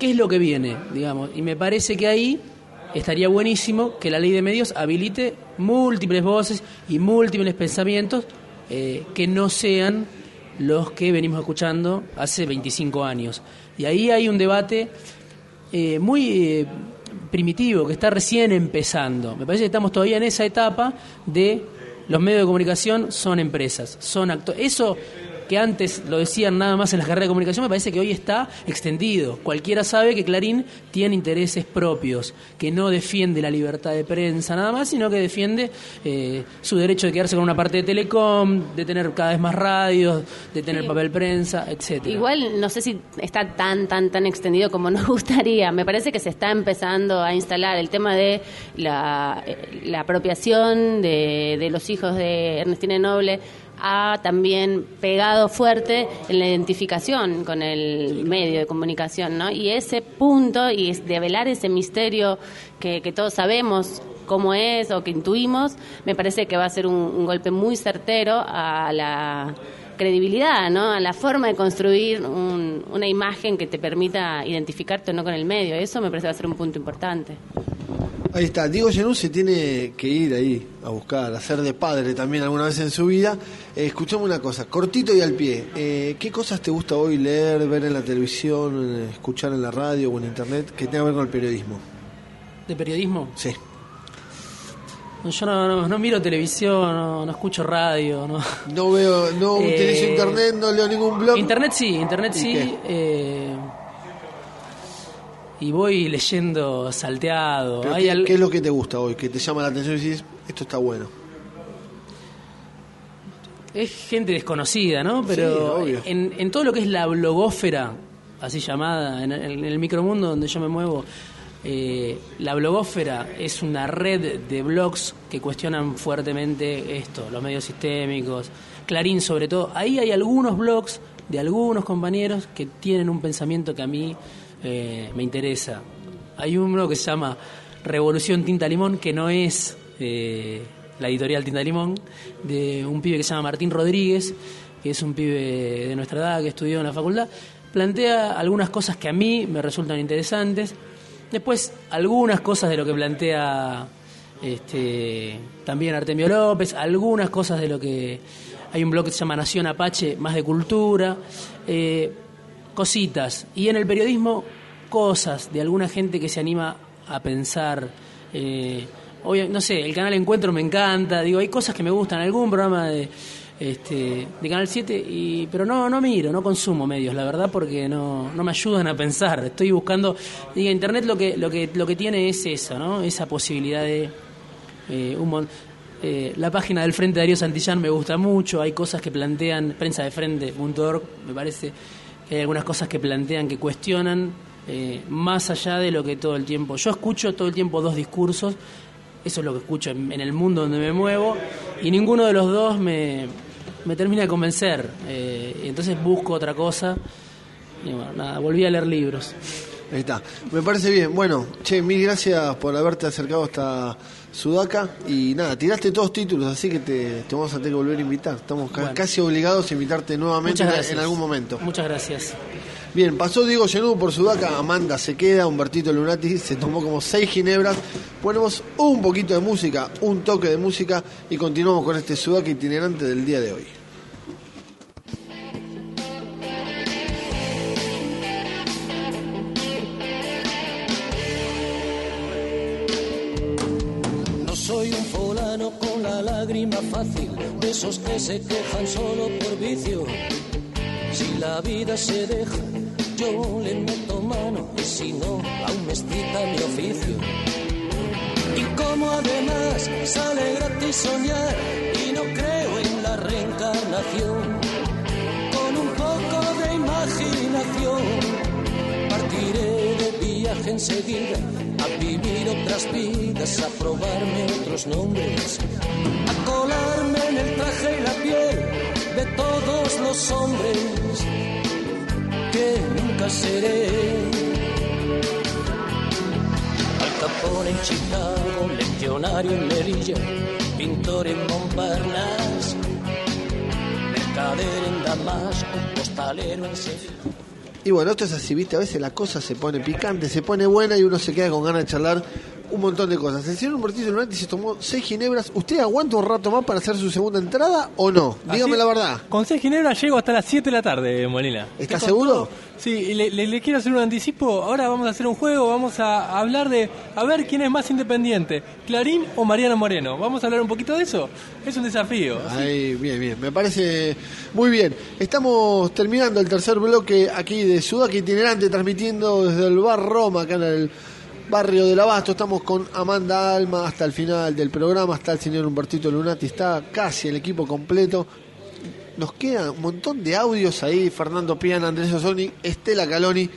¿qué es lo que viene? Digamos, y me parece que ahí estaría buenísimo que la ley de medios habilite múltiples voces y múltiples pensamientos eh, que no sean los que venimos escuchando hace 25 años. Y ahí hay un debate eh, muy eh, primitivo, que está recién empezando. Me parece que estamos todavía en esa etapa de los medios de comunicación son empresas, son actores. Eso que antes lo decían nada más en las carreras de comunicación, me parece que hoy está extendido. Cualquiera sabe que Clarín tiene intereses propios, que no defiende la libertad de prensa nada más, sino que defiende eh, su derecho de quedarse con una parte de Telecom, de tener cada vez más radios, de tener Sí. papel prensa, etcétera. Igual no sé si está tan, tan, tan extendido como nos [laughs] gustaría. Me parece que se está empezando a instalar el tema de la, eh, la apropiación de, de los hijos de Ernestina Noble ha también pegado fuerte en la identificación con el medio de comunicación, ¿no? Y ese punto y es develar ese misterio que, que todos sabemos cómo es o que intuimos, me parece que va a ser un, un golpe muy certero a la credibilidad, ¿no? A la forma de construir un- una imagen que te permita identificarte o no con el medio. Eso me parece va a ser un punto importante. Ahí está, Diego Genú se tiene que ir ahí a buscar, a ser de padre también alguna vez en su vida. Eh, escuchame una cosa, cortito y al pie. Eh, ¿Qué cosas te gusta hoy leer, ver en la televisión, eh, escuchar en la radio o en internet que tenga que ver con el periodismo? ¿De periodismo? Sí. Yo no, no, no miro televisión, no, no escucho radio, no. No veo, no utilizo internet, no leo ningún blog. Internet sí, internet ¿Y sí. Y voy leyendo salteado. Hay ¿qué, al- qué es lo que te gusta hoy? Que te llama la atención y dices, esto está bueno. Es gente desconocida, ¿no? Sí, Pero obvio. en, en todo lo que es la blogósfera, así llamada, en, el- en el micromundo donde yo me muevo, eh, la blogósfera es una red de blogs que cuestionan fuertemente esto, los medios sistémicos, Clarín sobre todo. Ahí hay algunos blogs de algunos compañeros que tienen un pensamiento que a mí me interesa. Hay uno que se llama Revolución Tinta Limón, que no es eh, la editorial Tinta Limón, de un pibe que se llama Martín Rodríguez, que es un pibe de nuestra edad que estudió en la facultad. Plantea algunas cosas que a mí me resultan interesantes. Después, algunas cosas de lo que plantea este, también Artemio López, algunas cosas de lo que. Hay un blog que se llama Nación Apache, más de cultura. eh, cositas. Y en el periodismo, cosas de alguna gente que se anima a pensar. eh, obvia- no sé, el canal Encuentro me encanta, digo, hay cosas que me gustan, algún programa de, este, de Canal 7, y, pero no, no miro, no consumo medios, la verdad, porque no, no me ayudan a pensar. Estoy buscando, diga, Internet lo que, lo que, lo que tiene es eso, ¿no? Esa posibilidad de eh, un eh, la página del Frente Darío Santillán me gusta mucho, hay cosas que plantean, prensa de frente.org, me parece que hay algunas cosas que plantean, que cuestionan eh, más allá de lo que todo el tiempo. Yo escucho todo el tiempo dos discursos, eso es lo que escucho en, en el mundo donde me muevo, y ninguno de los dos me, me termina de convencer. eh, entonces busco otra cosa. Y bueno, nada, volví a leer libros. Ahí está. Me parece bien. Bueno, che, mil gracias por haberte acercado hasta Sudaca. Y nada, tiraste todos títulos, así que te, te vamos a tener que volver a invitar. Estamos Bueno. casi obligados a invitarte nuevamente en algún momento. Muchas gracias. Bien, pasó Diego Llenú por Sudaca, Amanda se queda, Humbertito Lunati se tomó como seis ginebras. Ponemos un poquito de música, un toque de música y continuamos con este Sudaca itinerante del día de hoy. No soy un fulano con la lágrima fácil, de esos que se quejan solo por vicio. Si la vida se deja, yo le meto mano, y si no, aún me excita mi oficio. Y como además sale gratis soñar, y no creo en la reencarnación, con un poco de imaginación, partiré de viaje enseguida a vivir otras vidas, a probarme otros nombres, a colarme en el traje y la piel de todos los hombres nunca seré. Al Capone en Chicago, legionario en Melilla, pintor en Montparnasse, mercader en Damasco, postalero en Sevilla. Y bueno, esto es así, viste, a veces la cosa se pone picante, se pone buena y uno se queda con ganas de charlar un montón de cosas. El señor Humbertito Lunati se tomó seis ginebras. ¿Usted aguanta un rato más para hacer su segunda entrada o no? Dígame Así- la verdad. Con 6 Ginebra llego hasta las 7 de la tarde, Molina. ¿Estás seguro? todo. Sí, le- le quiero hacer un anticipo. Ahora vamos a hacer un juego, vamos a hablar de a ver quién es más independiente, Clarín o Mariano Moreno. Vamos a hablar un poquito de eso. Es un desafío. Ahí, bien, bien. Me parece muy bien. Estamos terminando el tercer bloque aquí de Sudaca Itinerante, transmitiendo desde el Bar Roma, acá en el barrio del Abasto. Estamos con Amanda Alma hasta el final del programa. Está el señor Humbertito Lunati, está casi el equipo completo. Nos queda un montón de audios ahí. Fernando Piana, Andrés Osoni, Estela Caloni.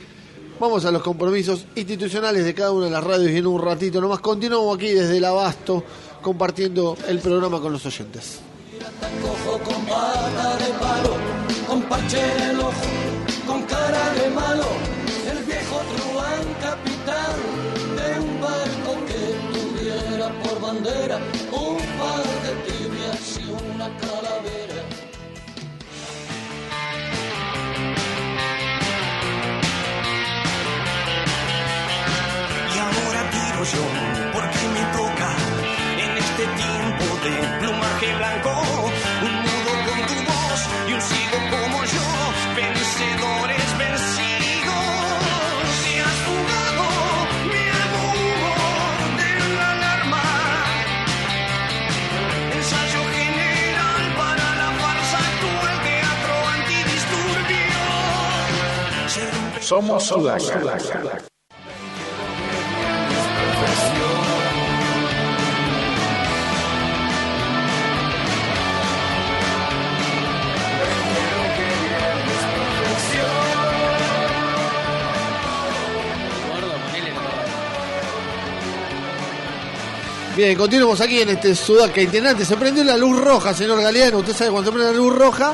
Vamos a los compromisos institucionales de cada una de las radios y en un ratito nomás continuamos aquí desde el Abasto compartiendo el programa con los oyentes. con cara de malo, el viejo bandera un par de tibias y una calavera. Y ahora tiro yo, porque me toca en este tiempo de Somos Sudaca. Bien, continuamos aquí en este Sudaca itinerante. Se prendió la luz roja, señor Galeano. Usted sabe cuando se prende la luz roja,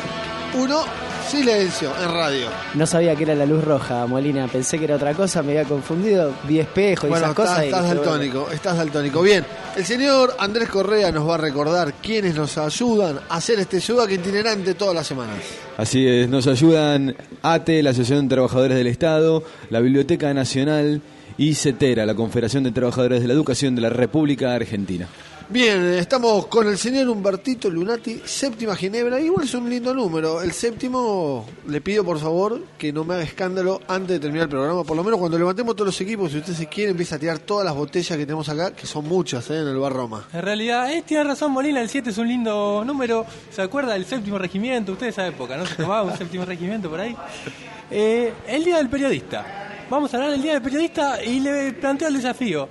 uno, silencio en radio. No sabía que era la luz roja, Molina. Pensé que era otra cosa, me había confundido. Vi espejo y Bueno, esas cosas. estás, bueno, daltónico, estás daltónico. Bien, el señor Andrés Correa nos va a recordar quiénes nos ayudan a hacer este Sudaca itinerante todas las semanas. Así es, nos ayudan ATE, la Asociación de Trabajadores del Estado, la Biblioteca Nacional y CETERA, la Confederación de Trabajadores de la Educación de la República Argentina. Bien, estamos con el señor Humbertito Lunati, séptima Ginebra. Igual es un lindo número. El séptimo, le pido por favor que no me haga escándalo antes de terminar el programa. Por lo menos cuando levantemos todos los equipos, si usted se quiere, empieza a tirar todas las botellas que tenemos acá, que son muchas ¿eh? en el bar Roma. En realidad, eh, tiene razón Molina, el 7 es un lindo número. ¿Se acuerda del séptimo regimiento? Usted de esa época, ¿no? Se tomaba un séptimo regimiento por ahí. Eh, el Día del Periodista. Vamos a hablar del Día del Periodista y le planteo el desafío.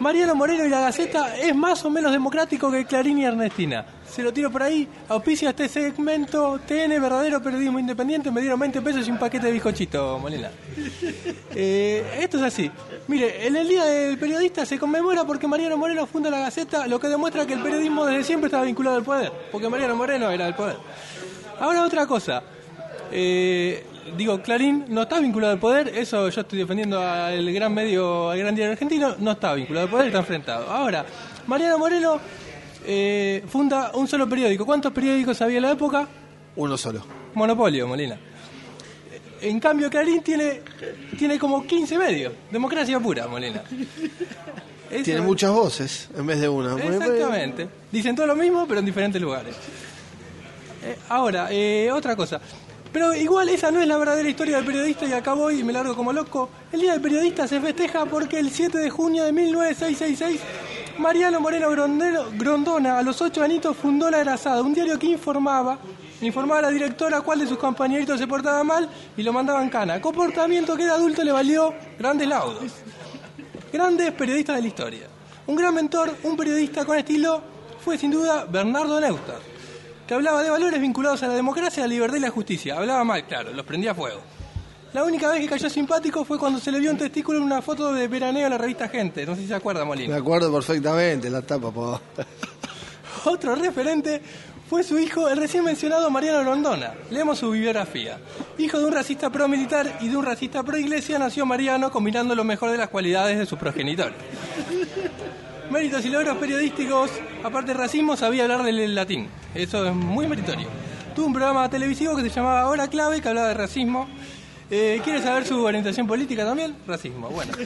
Mariano Moreno y la Gaceta es más o menos democrático que Clarín y Ernestina. Se lo tiro por ahí, auspicia este segmento, TN, verdadero periodismo independiente, me dieron 20 pesos y un paquete de bizcochito, Molina. Eh, esto es así. Mire, en el Día del Periodista se conmemora porque Mariano Moreno funda la Gaceta, lo que demuestra que el periodismo desde siempre estaba vinculado al poder, porque Mariano Moreno era del poder. Ahora otra cosa. Eh, digo, Clarín no está vinculado al poder, eso yo estoy defendiendo al gran medio, al gran diario argentino, no está vinculado al poder, está enfrentado. Ahora, Mariano Moreno eh, funda un solo periódico. ¿Cuántos periódicos había en la época? Uno solo. Monopolio, Molina. En cambio, Clarín tiene, tiene como 15 medios. Democracia pura, Molina. [laughs] Eso- Tiene muchas voces en vez de una. Exactamente. Dicen todo lo mismo, pero en diferentes lugares. Eh, ahora, eh, otra cosa. Pero igual esa no es la verdadera historia del periodista y acá voy y me largo como loco. El Día del Periodista se festeja porque el 7 de junio de 1966 Mariano Moreno Grondona a los 8 añitos fundó La Grasada, un diario que informaba, informaba a la directora cuál de sus compañeritos se portaba mal y lo mandaba en cana. Comportamiento que de adulto le valió grandes laudos. Grandes periodistas de la historia. Un gran mentor, un periodista con estilo, fue sin duda Bernardo Neustadt, que hablaba de valores vinculados a la democracia, la libertad y la justicia. Hablaba mal, claro, los prendía a fuego. La única vez que cayó simpático fue cuando se le vio un testículo en una foto de veraneo en la revista Gente. No sé si se acuerda, Molina. Me acuerdo perfectamente, la tapa, po. [laughs] Otro referente fue su hijo, el recién mencionado Mariano Rondona. Leemos su biografía. Hijo de un racista pro-militar y de un racista pro-iglesia, nació Mariano combinando lo mejor de las cualidades de sus progenitores. Méritos y logros periodísticos, aparte de racismo, sabía hablar del latín. Eso es muy meritorio. Tuvo un programa televisivo que se llamaba Hora Clave, que hablaba de racismo. Eh, ¿Quiere saber su orientación política también? Racismo, bueno. [laughs]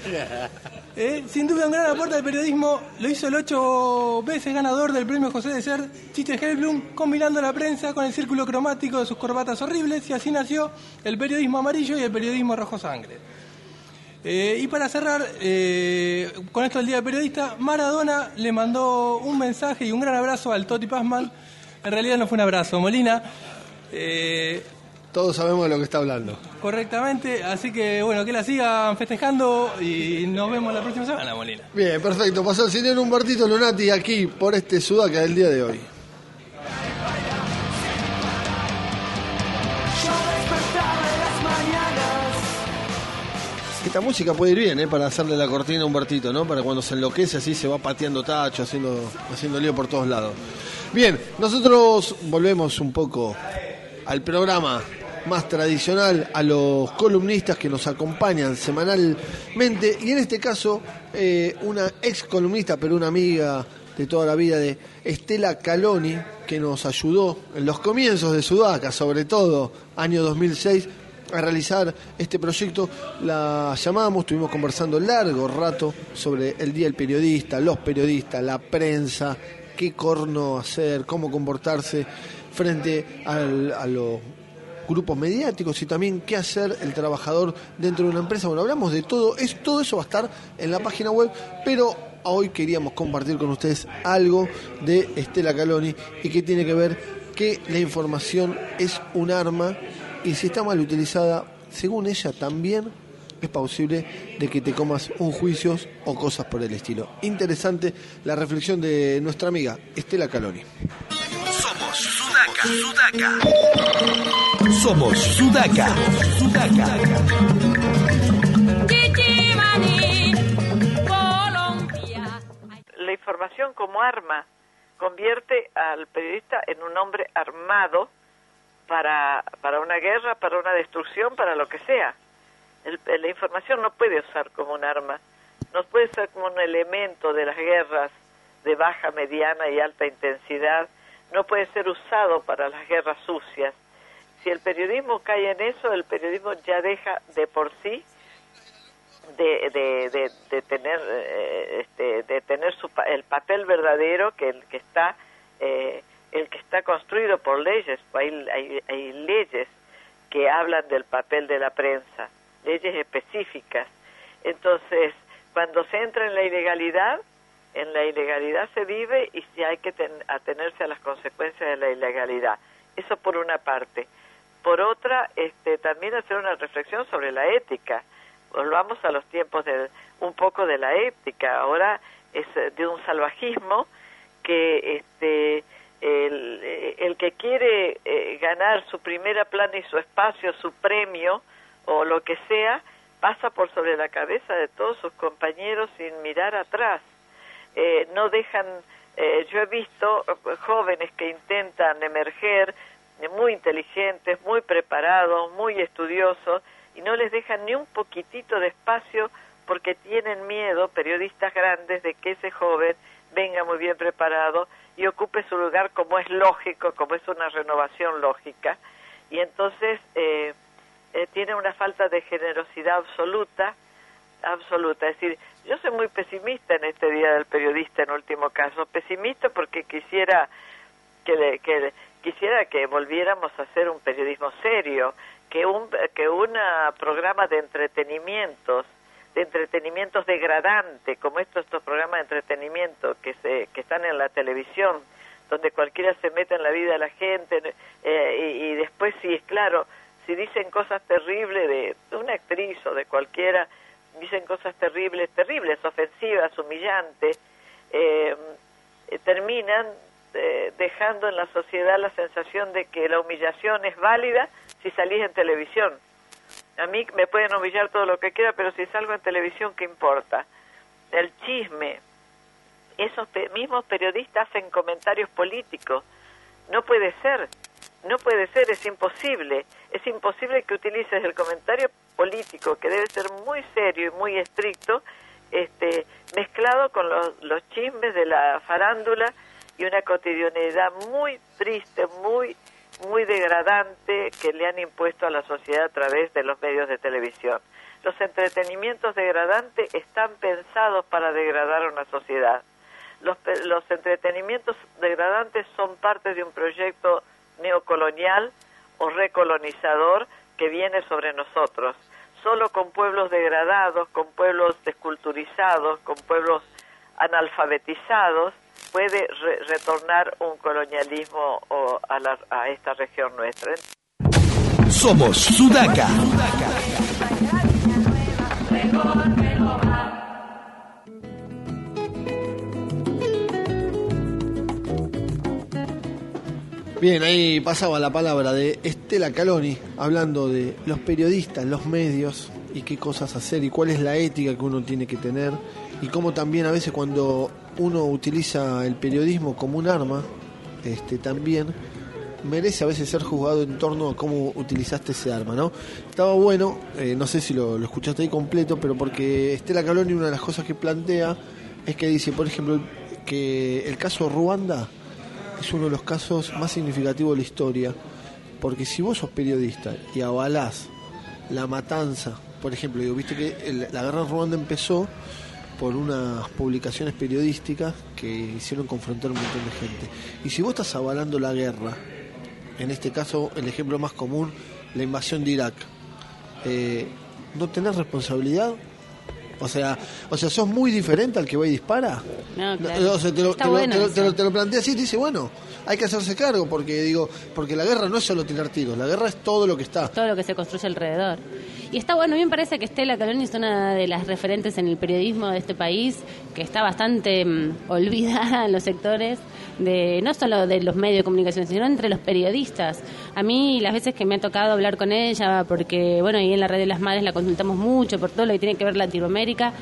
Eh, sin duda un gran aporte al periodismo, lo hizo el ocho veces ganador del premio José de Ser, Chiche Helblum, combinando la prensa con el círculo cromático de sus corbatas horribles y así nació el periodismo amarillo y el periodismo rojo sangre. Eh, y para cerrar, eh, con esto del Día del Periodista, Maradona le mandó un mensaje y un gran abrazo al Toti Pazman. En realidad no fue un abrazo, Molina. Eh, Todos sabemos de lo que está hablando. correctamente, así que bueno, que la sigan festejando y nos vemos la próxima semana, Molina. Bien, perfecto. Pasó el señor Humbertito Lunati aquí por este Sudaca del día de hoy. Esta música puede ir bien, ¿eh? Para hacerle la cortina a Humbertito, ¿no? Para cuando se enloquece así se va pateando tacho, haciendo, haciendo lío por todos lados. Bien, nosotros volvemos un poco al programa más tradicional, a los columnistas que nos acompañan semanalmente y en este caso eh, una ex columnista pero una amiga de toda la vida de Estela Caloni que nos ayudó en los comienzos de Sudaca, sobre todo año 2006 a realizar este proyecto. La llamamos, estuvimos conversando largo rato sobre el Día del Periodista, los periodistas, la prensa, qué corno hacer, cómo comportarse frente al- a los grupos mediáticos y también qué hacer el trabajador dentro de una empresa. Bueno, hablamos de todo, es, todo eso va a estar en la página web, pero hoy queríamos compartir con ustedes algo de Estela Caloni y que tiene que ver que la información es un arma y si está mal utilizada, según ella también es posible de que te comas un juicio o cosas por el estilo. Interesante la reflexión de nuestra amiga Estela Caloni. Somos Sudaca, Sudaca. Somos Sudaca, Sudaca. La información como arma convierte al periodista en un hombre armado para, para una guerra, para una destrucción, para lo que sea. El- la información no puede usar como un arma, no puede ser como un elemento de las guerras de baja, mediana y alta intensidad, no puede ser usado para las guerras sucias. Si el periodismo cae en eso, el periodismo ya deja de por sí de, de, de, tener eh, este, de tener su, el papel verdadero que que está eh, el que está construido por leyes hay, leyes que hablan del papel de la prensa leyes específicas. Entonces cuando se entra en la ilegalidad en la ilegalidad se vive y sí hay que ten- atenerse a las consecuencias de la ilegalidad. Eso por una parte. Por otra este también hacer una reflexión sobre la ética. Volvamos a los tiempos de un poco de la ética. Ahora es eh, de un salvajismo que este el, eh, el que quiere eh, ganar su primera plana y su espacio su premio o lo que sea pasa por sobre la cabeza de todos sus compañeros sin mirar atrás. Eh, no dejan eh, yo he visto eh, jóvenes que intentan emerger eh, muy inteligentes muy preparados muy estudiosos y no les dejan ni un poquitito de espacio porque tienen miedo, periodistas grandes, de que ese joven venga muy bien preparado y ocupe su lugar como es lógico, como es una renovación lógica. Y entonces eh, eh, tiene una falta de generosidad absoluta, absoluta. Es decir, yo soy muy pesimista en este Día del Periodista, en último caso. Pesimista porque quisiera que, le- que le- quisiera que volviéramos a hacer un periodismo serio, que un que un programa de entretenimientos, de entretenimientos degradante, como estos estos programas de entretenimiento que se que están en la televisión, donde cualquiera se mete en la vida de la gente eh, y, y después sí es claro, si dicen cosas terribles de, de una actriz o de cualquiera, dicen cosas terribles, terribles, ofensivas, humillantes, eh, eh, terminan eh, dejando en la sociedad la sensación de que la humillación es válida si salís en televisión. A mí me pueden humillar todo lo que quiera, pero si salgo en televisión, ¿qué importa? El chisme. Esos pe- mismos periodistas hacen comentarios políticos. No puede ser, no puede ser, es imposible. Es imposible que utilices el comentario político, que debe ser muy serio y muy estricto, este, mezclado con los, los chismes de la farándula y una cotidianidad muy triste, muy muy degradante que le han impuesto a la sociedad a través de los medios de televisión. Los entretenimientos degradantes están pensados para degradar a una sociedad. Los, los entretenimientos degradantes son parte de un proyecto neocolonial o recolonizador que viene sobre nosotros. Solo con pueblos degradados, con pueblos desculturizados, con pueblos analfabetizados, puede re- retornar un colonialismo o a, la- a esta región nuestra. Somos Sudaca. Bien, ahí pasaba la palabra de Estela Caloni, hablando de los periodistas, los medios y qué cosas hacer y cuál es la ética que uno tiene que tener y cómo también a veces cuando uno utiliza el periodismo como un arma, este, también merece a veces ser juzgado en torno a cómo utilizaste ese arma, ¿no? Estaba bueno, eh, no sé si lo, escuchaste ahí completo, pero porque Estela Caloni una de las cosas que plantea es que dice, por ejemplo, que el caso Ruanda es uno de los casos más significativos de la historia, porque si vos sos periodista y avalás la matanza, por ejemplo, digo, viste que el- la guerra en Ruanda empezó por unas publicaciones periodísticas que hicieron confrontar un montón de gente. Y si vos estás avalando la guerra, en este caso el ejemplo más común, la invasión de Irak, eh, ¿no tenés responsabilidad? O sea, o sea, sos muy diferente al que va y dispara. No, claro. o sea, te lo, te lo- bueno te lo- eso. te lo- te lo plantea así y te dice, bueno, hay que hacerse cargo, porque digo, porque la guerra no es solo tirar tiros, la guerra es todo lo que está. todo lo que se construye alrededor. Y está bueno, a mí me parece que Estela Caloni es una de las referentes en el periodismo de este país, que está bastante mm, [laughs] olvidada en los sectores, de no solo de los medios de comunicación, sino entre los periodistas. A mí las veces que me ha tocado hablar con ella, porque bueno, ahí en la red de las madres la consultamos mucho por todo lo que tiene que ver Latinoamérica,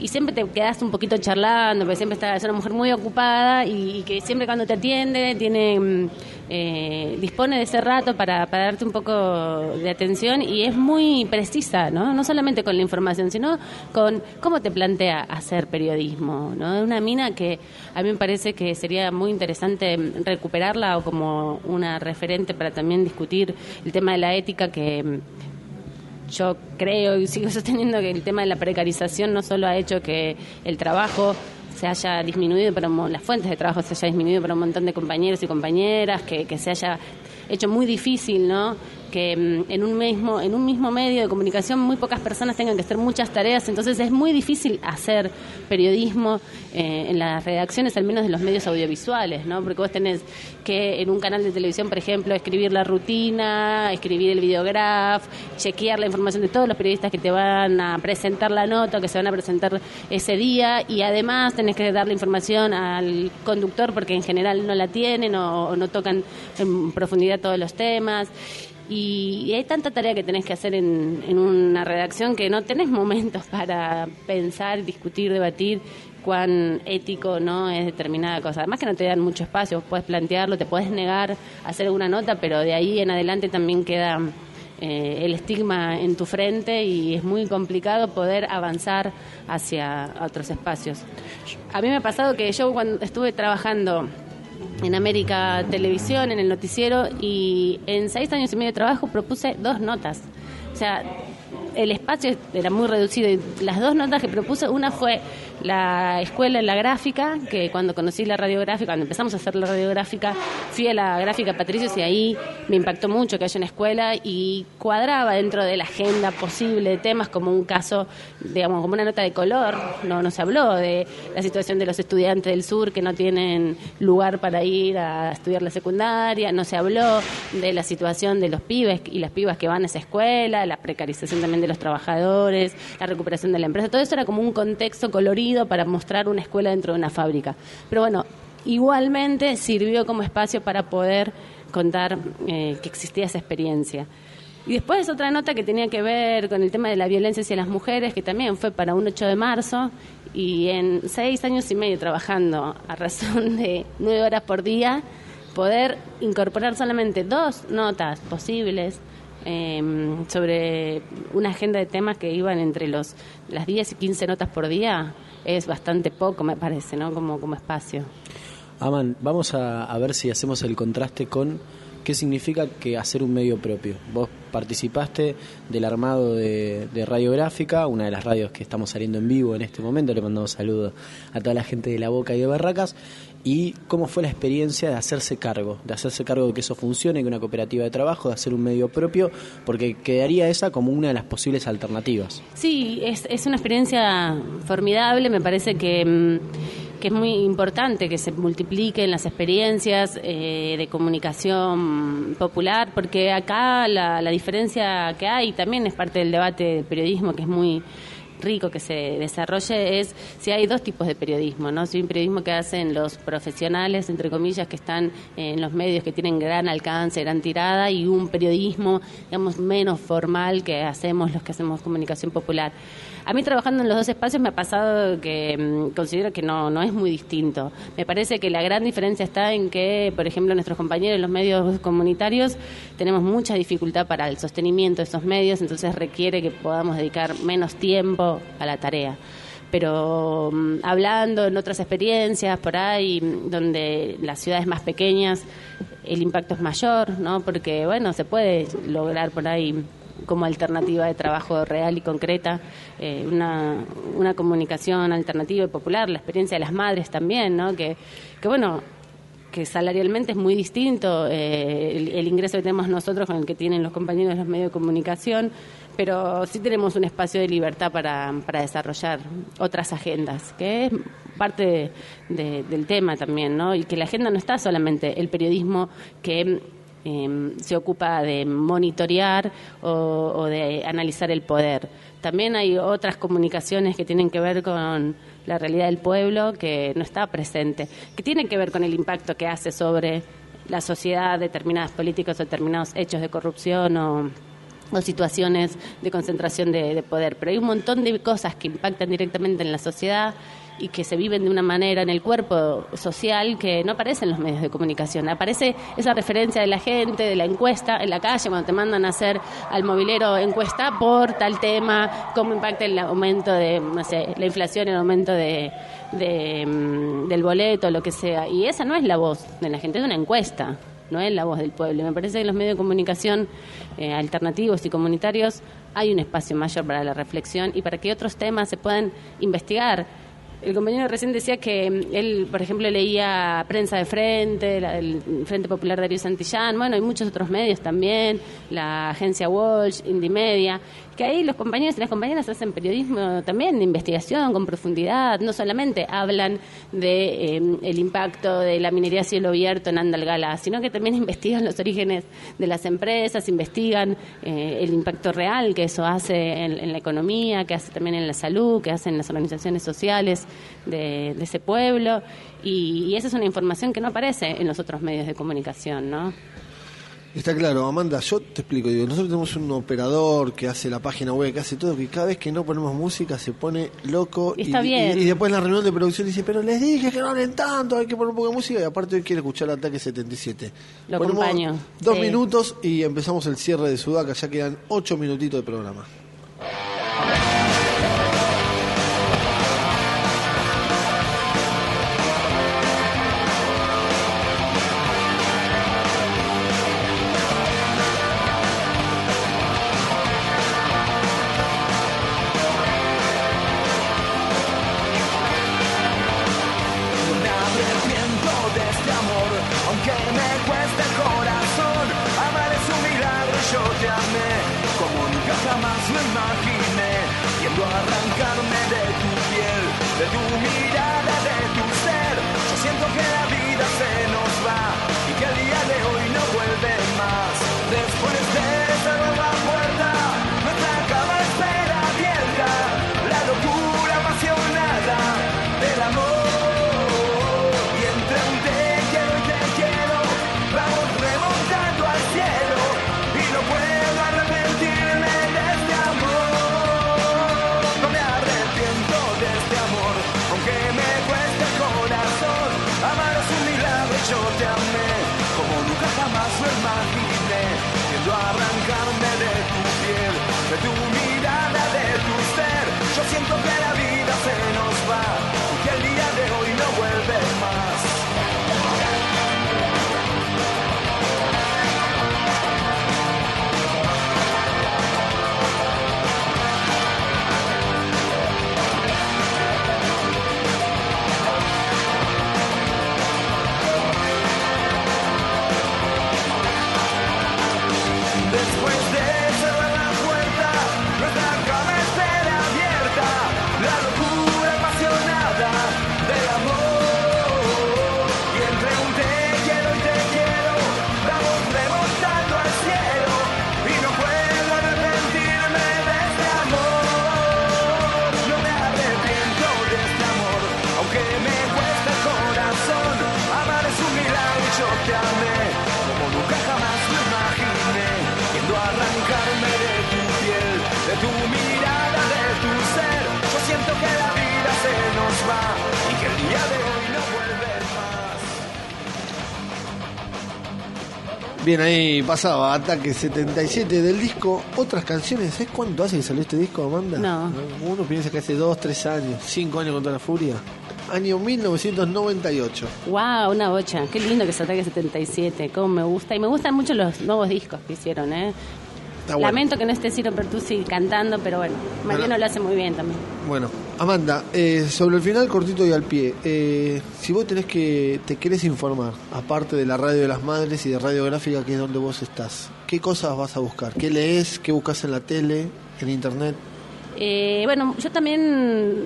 y siempre te quedas un poquito charlando, porque siempre está, es una mujer muy ocupada y, y que siempre cuando te atiende tiene mm, eh, dispone de ese rato para, para darte un poco de atención y es muy precisa, ¿no? No solamente con la información, sino con cómo te plantea hacer periodismo, ¿no? Una mina que a mí me parece que sería muy interesante recuperarla o como una referente para también discutir el tema de la ética que mm, yo creo y sigo sosteniendo que el tema de la precarización no solo ha hecho que el trabajo se haya disminuido, mo- las fuentes de trabajo se haya disminuido para un montón de compañeros y compañeras, que, que se haya hecho muy difícil, ¿no? Que mm, en un mismo en un mismo medio de comunicación muy pocas personas tengan que hacer muchas tareas, entonces es muy difícil hacer periodismo eh, en las redacciones, al menos de los medios audiovisuales, ¿no? Porque vos tenés que en un canal de televisión, por ejemplo, escribir la rutina, escribir el videograph, chequear la información de todos los periodistas que te van a presentar la nota, que se van a presentar ese día, y además tenés que dar la información al conductor porque en general no la tienen o, o no tocan en profundidad todos los temas. Y, hay tanta tarea que tenés que hacer en, en una redacción que no tenés momentos para pensar, discutir, debatir cuán ético no es determinada cosa. Además que no te dan mucho espacio, vos puedes plantearlo, te puedes negar a hacer alguna nota, pero de ahí en adelante también queda eh, el estigma en tu frente y es muy complicado poder avanzar hacia otros espacios. A mí me ha pasado que yo cuando estuve trabajando en América Televisión, en el noticiero, y en seis años y medio de trabajo propuse dos notas. O sea, el espacio era muy reducido y las dos notas que propuse, una fue la escuela en la gráfica, que cuando conocí la radiográfica, cuando empezamos a hacer la radiográfica, fui a la gráfica Patricios y ahí me impactó mucho que haya una escuela y cuadraba dentro de la agenda posible de temas como un caso, digamos, como una nota de color, no, no se habló de la situación de los estudiantes del sur que no tienen lugar para ir a estudiar la secundaria, no se habló de la situación de los pibes y las pibas que van a esa escuela, la precarización también de los trabajadores, la recuperación de la empresa, todo eso era como un contexto colorido para mostrar una escuela dentro de una fábrica. Pero bueno, igualmente sirvió como espacio para poder contar eh, que existía esa experiencia. Y después otra nota que tenía que ver con el tema de la violencia hacia las mujeres, que también fue para un 8 de marzo, y en seis años y medio trabajando a razón de nueve horas por día, poder incorporar solamente dos notas posibles eh, sobre una agenda de temas que iban entre los las 10 y 15 notas por día, es bastante poco, me parece, ¿no? Como, como espacio. Aman, vamos a, a ver si hacemos el contraste con qué significa que hacer un medio propio. Vos participaste del armado de, de Radiográfica, una de las radios que estamos saliendo en vivo en este momento. Le mandamos saludos a toda la gente de La Boca y de Barracas. ¿Y cómo fue la experiencia de hacerse cargo? De hacerse cargo de que eso funcione, que una cooperativa de trabajo, de hacer un medio propio, porque quedaría esa como una de las posibles alternativas. Sí, es, es una experiencia formidable, me parece que, mm, que es muy importante que se multipliquen las experiencias eh, de comunicación popular, porque acá la, la diferencia que hay también es parte del debate del periodismo, que es muy rico que se desarrolle es si hay dos tipos de periodismo, ¿no? Si hay un periodismo que hacen los profesionales, entre comillas, que están en los medios que tienen gran alcance, gran tirada, y un periodismo, digamos, menos formal que hacemos los que hacemos comunicación popular. A mí trabajando en los dos espacios me ha pasado que mm, considero que no, no es muy distinto. Me parece que la gran diferencia está en que, por ejemplo, nuestros compañeros en los medios comunitarios tenemos mucha dificultad para el sostenimiento de esos medios, entonces requiere que podamos dedicar menos tiempo a la tarea pero mm, hablando en otras experiencias por ahí mm, donde las ciudades más pequeñas el impacto es mayor, ¿no? Porque bueno, se puede lograr por ahí como alternativa de trabajo real y concreta, eh, una, una comunicación alternativa y popular, la experiencia de las madres también, ¿no? Que, que bueno, que salarialmente es muy distinto eh, el, el ingreso que tenemos nosotros con el que tienen los compañeros de los medios de comunicación, pero sí tenemos un espacio de libertad para, para desarrollar otras agendas, que es parte de- del tema también, ¿no? Y que la agenda no está solamente el periodismo que eh, se ocupa de monitorear o, de analizar el poder. También hay otras comunicaciones que tienen que ver con la realidad del pueblo que no está presente, que tienen que ver con el impacto que hace sobre la sociedad determinadas políticas o determinados hechos de corrupción o, o situaciones de concentración de poder. Pero hay un montón de cosas que impactan directamente en la sociedad y que se viven de una manera en el cuerpo social que no aparece en los medios de comunicación. Aparece esa referencia de la gente, de la encuesta en la calle, cuando te mandan a hacer al movilero encuesta por tal tema, cómo impacta el aumento de, la inflación, el aumento de, de, mm, del boleto, lo que sea. Y esa no es la voz de la gente, es una encuesta no es la voz del pueblo. Y me parece que en los medios de comunicación eh, alternativos y comunitarios hay un espacio mayor para la reflexión y para que otros temas se puedan investigar. El compañero recién decía que mm, él, por ejemplo, leía Prensa de Frente, la- el Frente Popular Darío Santillán, bueno, hay muchos otros medios también, la agencia Walsh, Indimedia, que ahí los compañeros y las compañeras hacen periodismo también de investigación con profundidad, no solamente hablan de eh, el impacto de la minería a cielo abierto en Andalgalá, sino que también [laughs] investigan los orígenes de las empresas, investigan eh, el impacto real que eso hace en, en la economía, que hace también en la salud, que hacen las organizaciones sociales de, de ese pueblo, y, y esa es una información que no aparece en los otros medios de comunicación, ¿no? Está claro, Amanda, yo te explico, digo, nosotros tenemos un operador que hace la página web, que hace todo, que cada vez que no ponemos música se pone loco Está bien. y, y después en la reunión de producción dice, pero les dije que no hablen tanto, hay que poner un poco de música y aparte hoy quiere escuchar Ataque 77. Lo Ponemos acompaño, Dos sí. minutos y empezamos el cierre de Sudaca, ya quedan ocho minutitos de programa. Bien, ahí pasaba Ataque 77 del disco. Otras canciones. ¿Sabes cuánto hace que salió este disco, Amanda? No. Uno piensa que hace 2, 3 años, 5 años con toda la furia. Año 1998. Wow, una bocha. Qué lindo que es Ataque 77. Cómo me gusta. Y me gustan mucho los nuevos discos que hicieron, ¿eh? Bueno. Lamento que no esté Ciro Pertusi cantando, pero bueno, Mariano lo hace muy bien también. Bueno, Amanda, eh, sobre el final, cortito y al pie. Eh, si vos tenés que, te querés informar, aparte de la radio de las madres y de radiográfica, que es donde vos estás, ¿qué cosas vas a buscar? ¿Qué lees? ¿Qué buscas en la tele? ¿En internet? Eh, bueno, yo también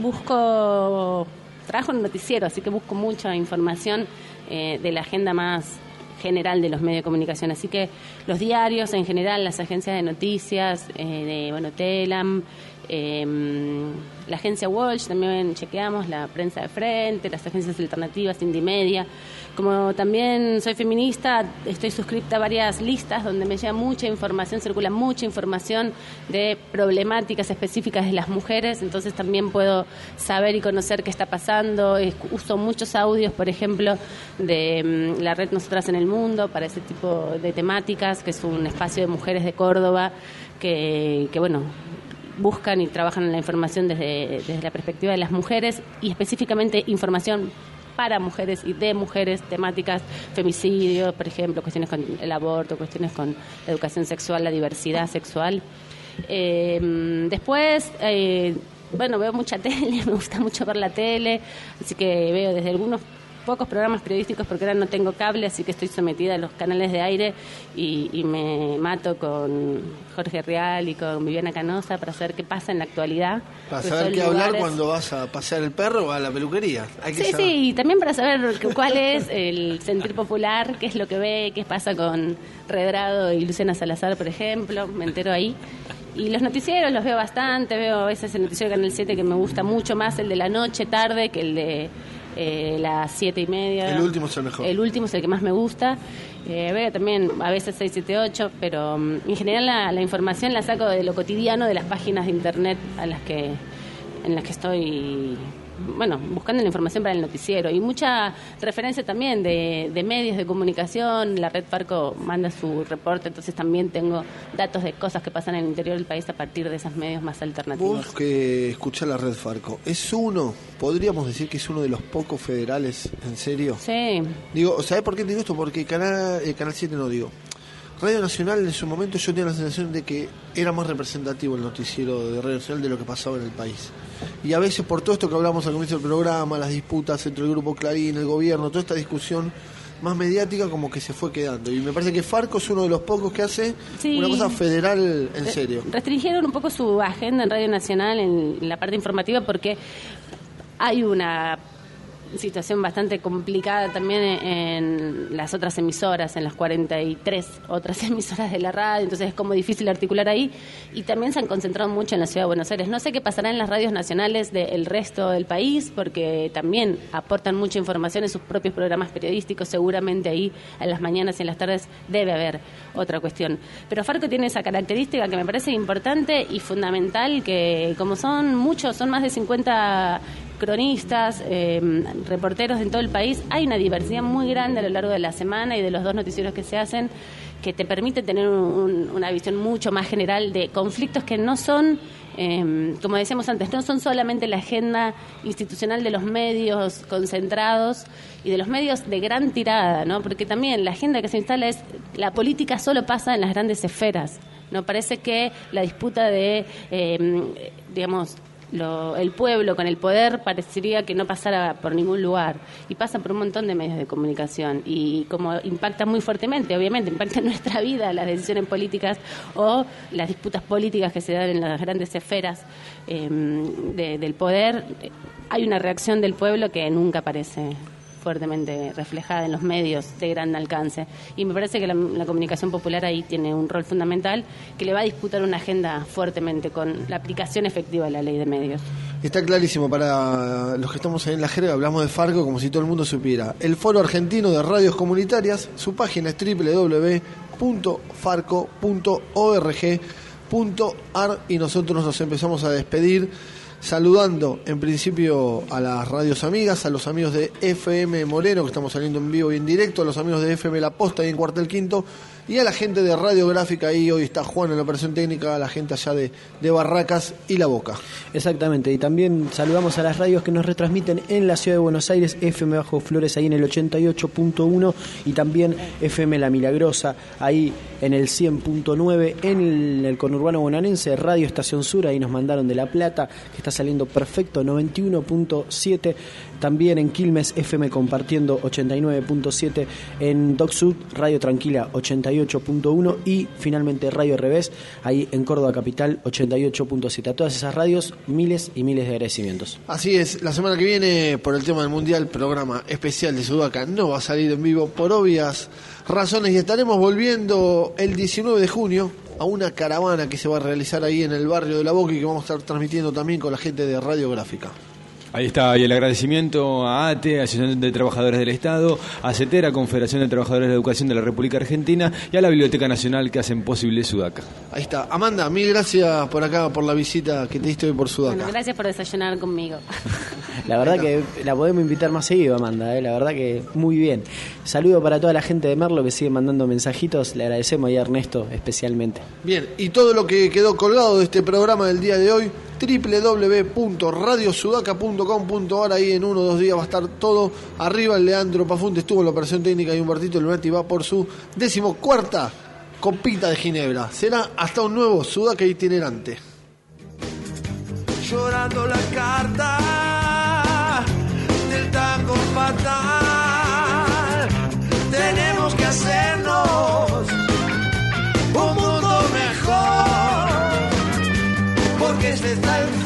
busco, trabajo en noticiero, así que busco mucha información eh, de la agenda más general de los medios de comunicación. Así que los diarios en general, las agencias de noticias, eh, de bueno, Telam, eh, la agencia Walsh, también chequeamos, la prensa de frente, las agencias alternativas, Indie Media. Como también soy feminista, estoy suscripta a varias listas donde me llega mucha información, circula mucha información de problemáticas específicas de las mujeres, entonces también puedo saber y conocer qué está pasando. Uso muchos audios, por ejemplo, de mm, la red Nosotras en el Mundo para ese tipo de temáticas, que es un espacio de mujeres de Córdoba que, que bueno, buscan y trabajan en la información desde, desde la perspectiva de las mujeres y específicamente información para mujeres y de mujeres, temáticas, femicidio, por ejemplo, cuestiones con el aborto, cuestiones con la educación sexual, la diversidad sexual. Eh, después, eh, bueno, veo mucha [laughs] tele, me gusta mucho ver la tele, así que veo desde algunos pocos programas periodísticos porque ahora no tengo cable, así que estoy sometida a los canales de aire y, y me mato con Jorge Real y con Viviana Canosa para saber qué pasa en la actualidad. Para saber qué hablar cuando vas a pasear el perro o a la peluquería. Hay que Sí, saber. sí, y también para saber cu- cuál es el sentir popular, qué es lo que ve, qué pasa con Redrado y Luciana Salazar, por ejemplo, me entero ahí. Y los noticieros los veo bastante, veo a veces el noticiero de Canal 7 que me gusta mucho más, el de la noche, tarde, que el de eh, las siete y media. El último es el mejor. El último es el que más me gusta. Eh, veo también a veces 678, pero mm, en general la, la información la saco de lo cotidiano de las páginas de internet a las que en las que estoy bueno, buscando la información para el noticiero y mucha referencia también de, de medios de comunicación. La red Farco manda su reporte, entonces también tengo datos de cosas que pasan en el interior del país a partir de esos medios más alternativos. Vos que escuchás la red Farco, ¿es uno, podríamos decir que es uno de los pocos federales, en serio? Sí. Digo, ¿sabés por qué digo esto? Porque Canal, eh, Canal 7 no digo. Radio Nacional en su momento yo tenía la sensación de que era más representativo el noticiero de Radio Nacional de lo que pasaba en el país. Y a veces por todo esto que hablamos al comienzo del programa, las disputas entre el grupo Clarín, el gobierno, toda esta discusión más mediática como que se fue quedando. Y me parece que Farco es uno de los pocos que hace Sí. una cosa federal en serio. Restringieron un poco su agenda en Radio Nacional en la parte informativa porque hay una situación bastante complicada también en las otras emisoras, en las 43 otras [laughs] emisoras de la radio, entonces es como difícil articular ahí y también se han concentrado mucho en la ciudad de Buenos Aires. No sé qué pasará en las radios nacionales del resto del país porque también aportan mucha información en sus propios programas periodísticos, seguramente ahí en las mañanas y en las tardes debe haber otra cuestión. Pero Farco tiene esa característica que me parece importante y fundamental que como son muchos, son más de 50 cronistas, eh, reporteros en todo el país, hay una diversidad muy grande a lo largo de la semana y de los dos noticieros que se hacen que te permite tener un- un- una visión mucho más general de conflictos que no son, eh, como decíamos antes, no son solamente la agenda institucional de los medios concentrados y de los medios de gran tirada, ¿no? porque también la agenda que se instala es, la política solo pasa en las grandes esferas. No parece que la disputa de, eh, digamos, lo- el pueblo con el poder parecería que no pasara por ningún lugar. Y pasa por un montón de medios de comunicación. Y como impacta muy fuertemente, obviamente impacta en [laughs] nuestra vida las decisiones políticas o las disputas políticas que se dan en las grandes esferas eh, de- del poder, hay una reacción del pueblo que nunca aparece fuertemente reflejada en los medios de gran alcance. Y me parece que la, comunicación popular ahí tiene un rol fundamental que le va a disputar una agenda fuertemente con la aplicación efectiva de la ley de medios. Está clarísimo para los que estamos ahí en la jerga, hablamos de Farco como si todo el mundo supiera. El Foro Argentino de Radios Comunitarias, su página es www.farco.org.ar y nosotros nos empezamos a despedir saludando en principio a las radios amigas, a los amigos de FM Moreno, que estamos saliendo en vivo y en directo, a los amigos de FM La Posta y en Cuartel Quinto, y a la gente de Radiográfica, ahí hoy está Juan en la operación técnica, a la gente allá de, de Barracas y La Boca. Exactamente, y también saludamos a las radios que nos retransmiten en la ciudad de Buenos Aires, FM Bajo Flores ahí en el 88.1 y también FM La Milagrosa ahí en el 100.9 en el, conurbano bonanense, Radio Estación Sur, ahí nos mandaron de La Plata, que está saliendo perfecto, 91.7, también en Quilmes FM compartiendo 89.7, en Doc Sud, Radio Tranquila 88.1 y finalmente Radio Revés, ahí en Córdoba Capital 88.7. A todas esas radios, miles y miles de agradecimientos. Así es, la semana que viene, por el tema del Mundial, programa especial de Sudaca no va a salir en vivo por obvias razones y estaremos volviendo el 19 de junio a una caravana que se va a realizar ahí en el barrio de La Boca y que vamos a estar transmitiendo también con la gente de Radiográfica. Ahí está, y el agradecimiento a ATE, Asociación de Trabajadores del Estado, a CETERA, Confederación de Trabajadores de Educación de la República Argentina, y a la Biblioteca Nacional que hacen posible Sudaca. Ahí está. Amanda, mil gracias por acá, por la visita que te diste hoy por Sudaca. Bueno, gracias por desayunar conmigo. [laughs] La verdad que la podemos invitar más seguido, Amanda, ¿eh? la verdad que muy bien. Saludo para toda la gente de Merlo que sigue mandando mensajitos, le agradecemos y a Ernesto especialmente. Bien, y todo lo que quedó colgado de este programa del día de hoy, www.radiosudaca.com.ar, ahí en uno o dos días va a estar todo arriba. El Leandro Pafunte estuvo en la operación técnica y Humbertito Lunati va por su decimocuarta copita de Ginebra. Será hasta un nuevo Sudaca itinerante. llorando la carta del tango fatal. Tenemos que hacernos está enfermo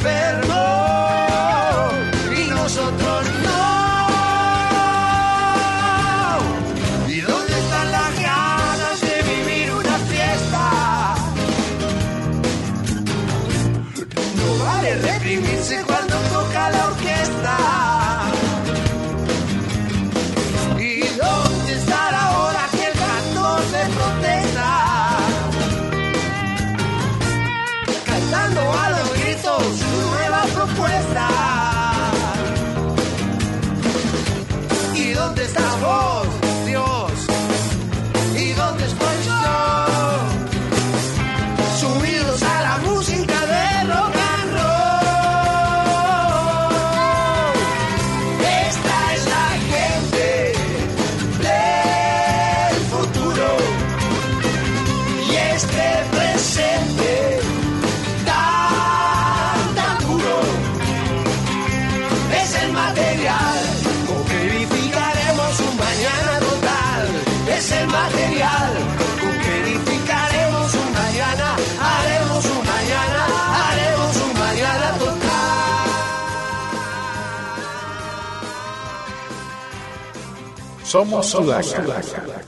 Somos Sudaca.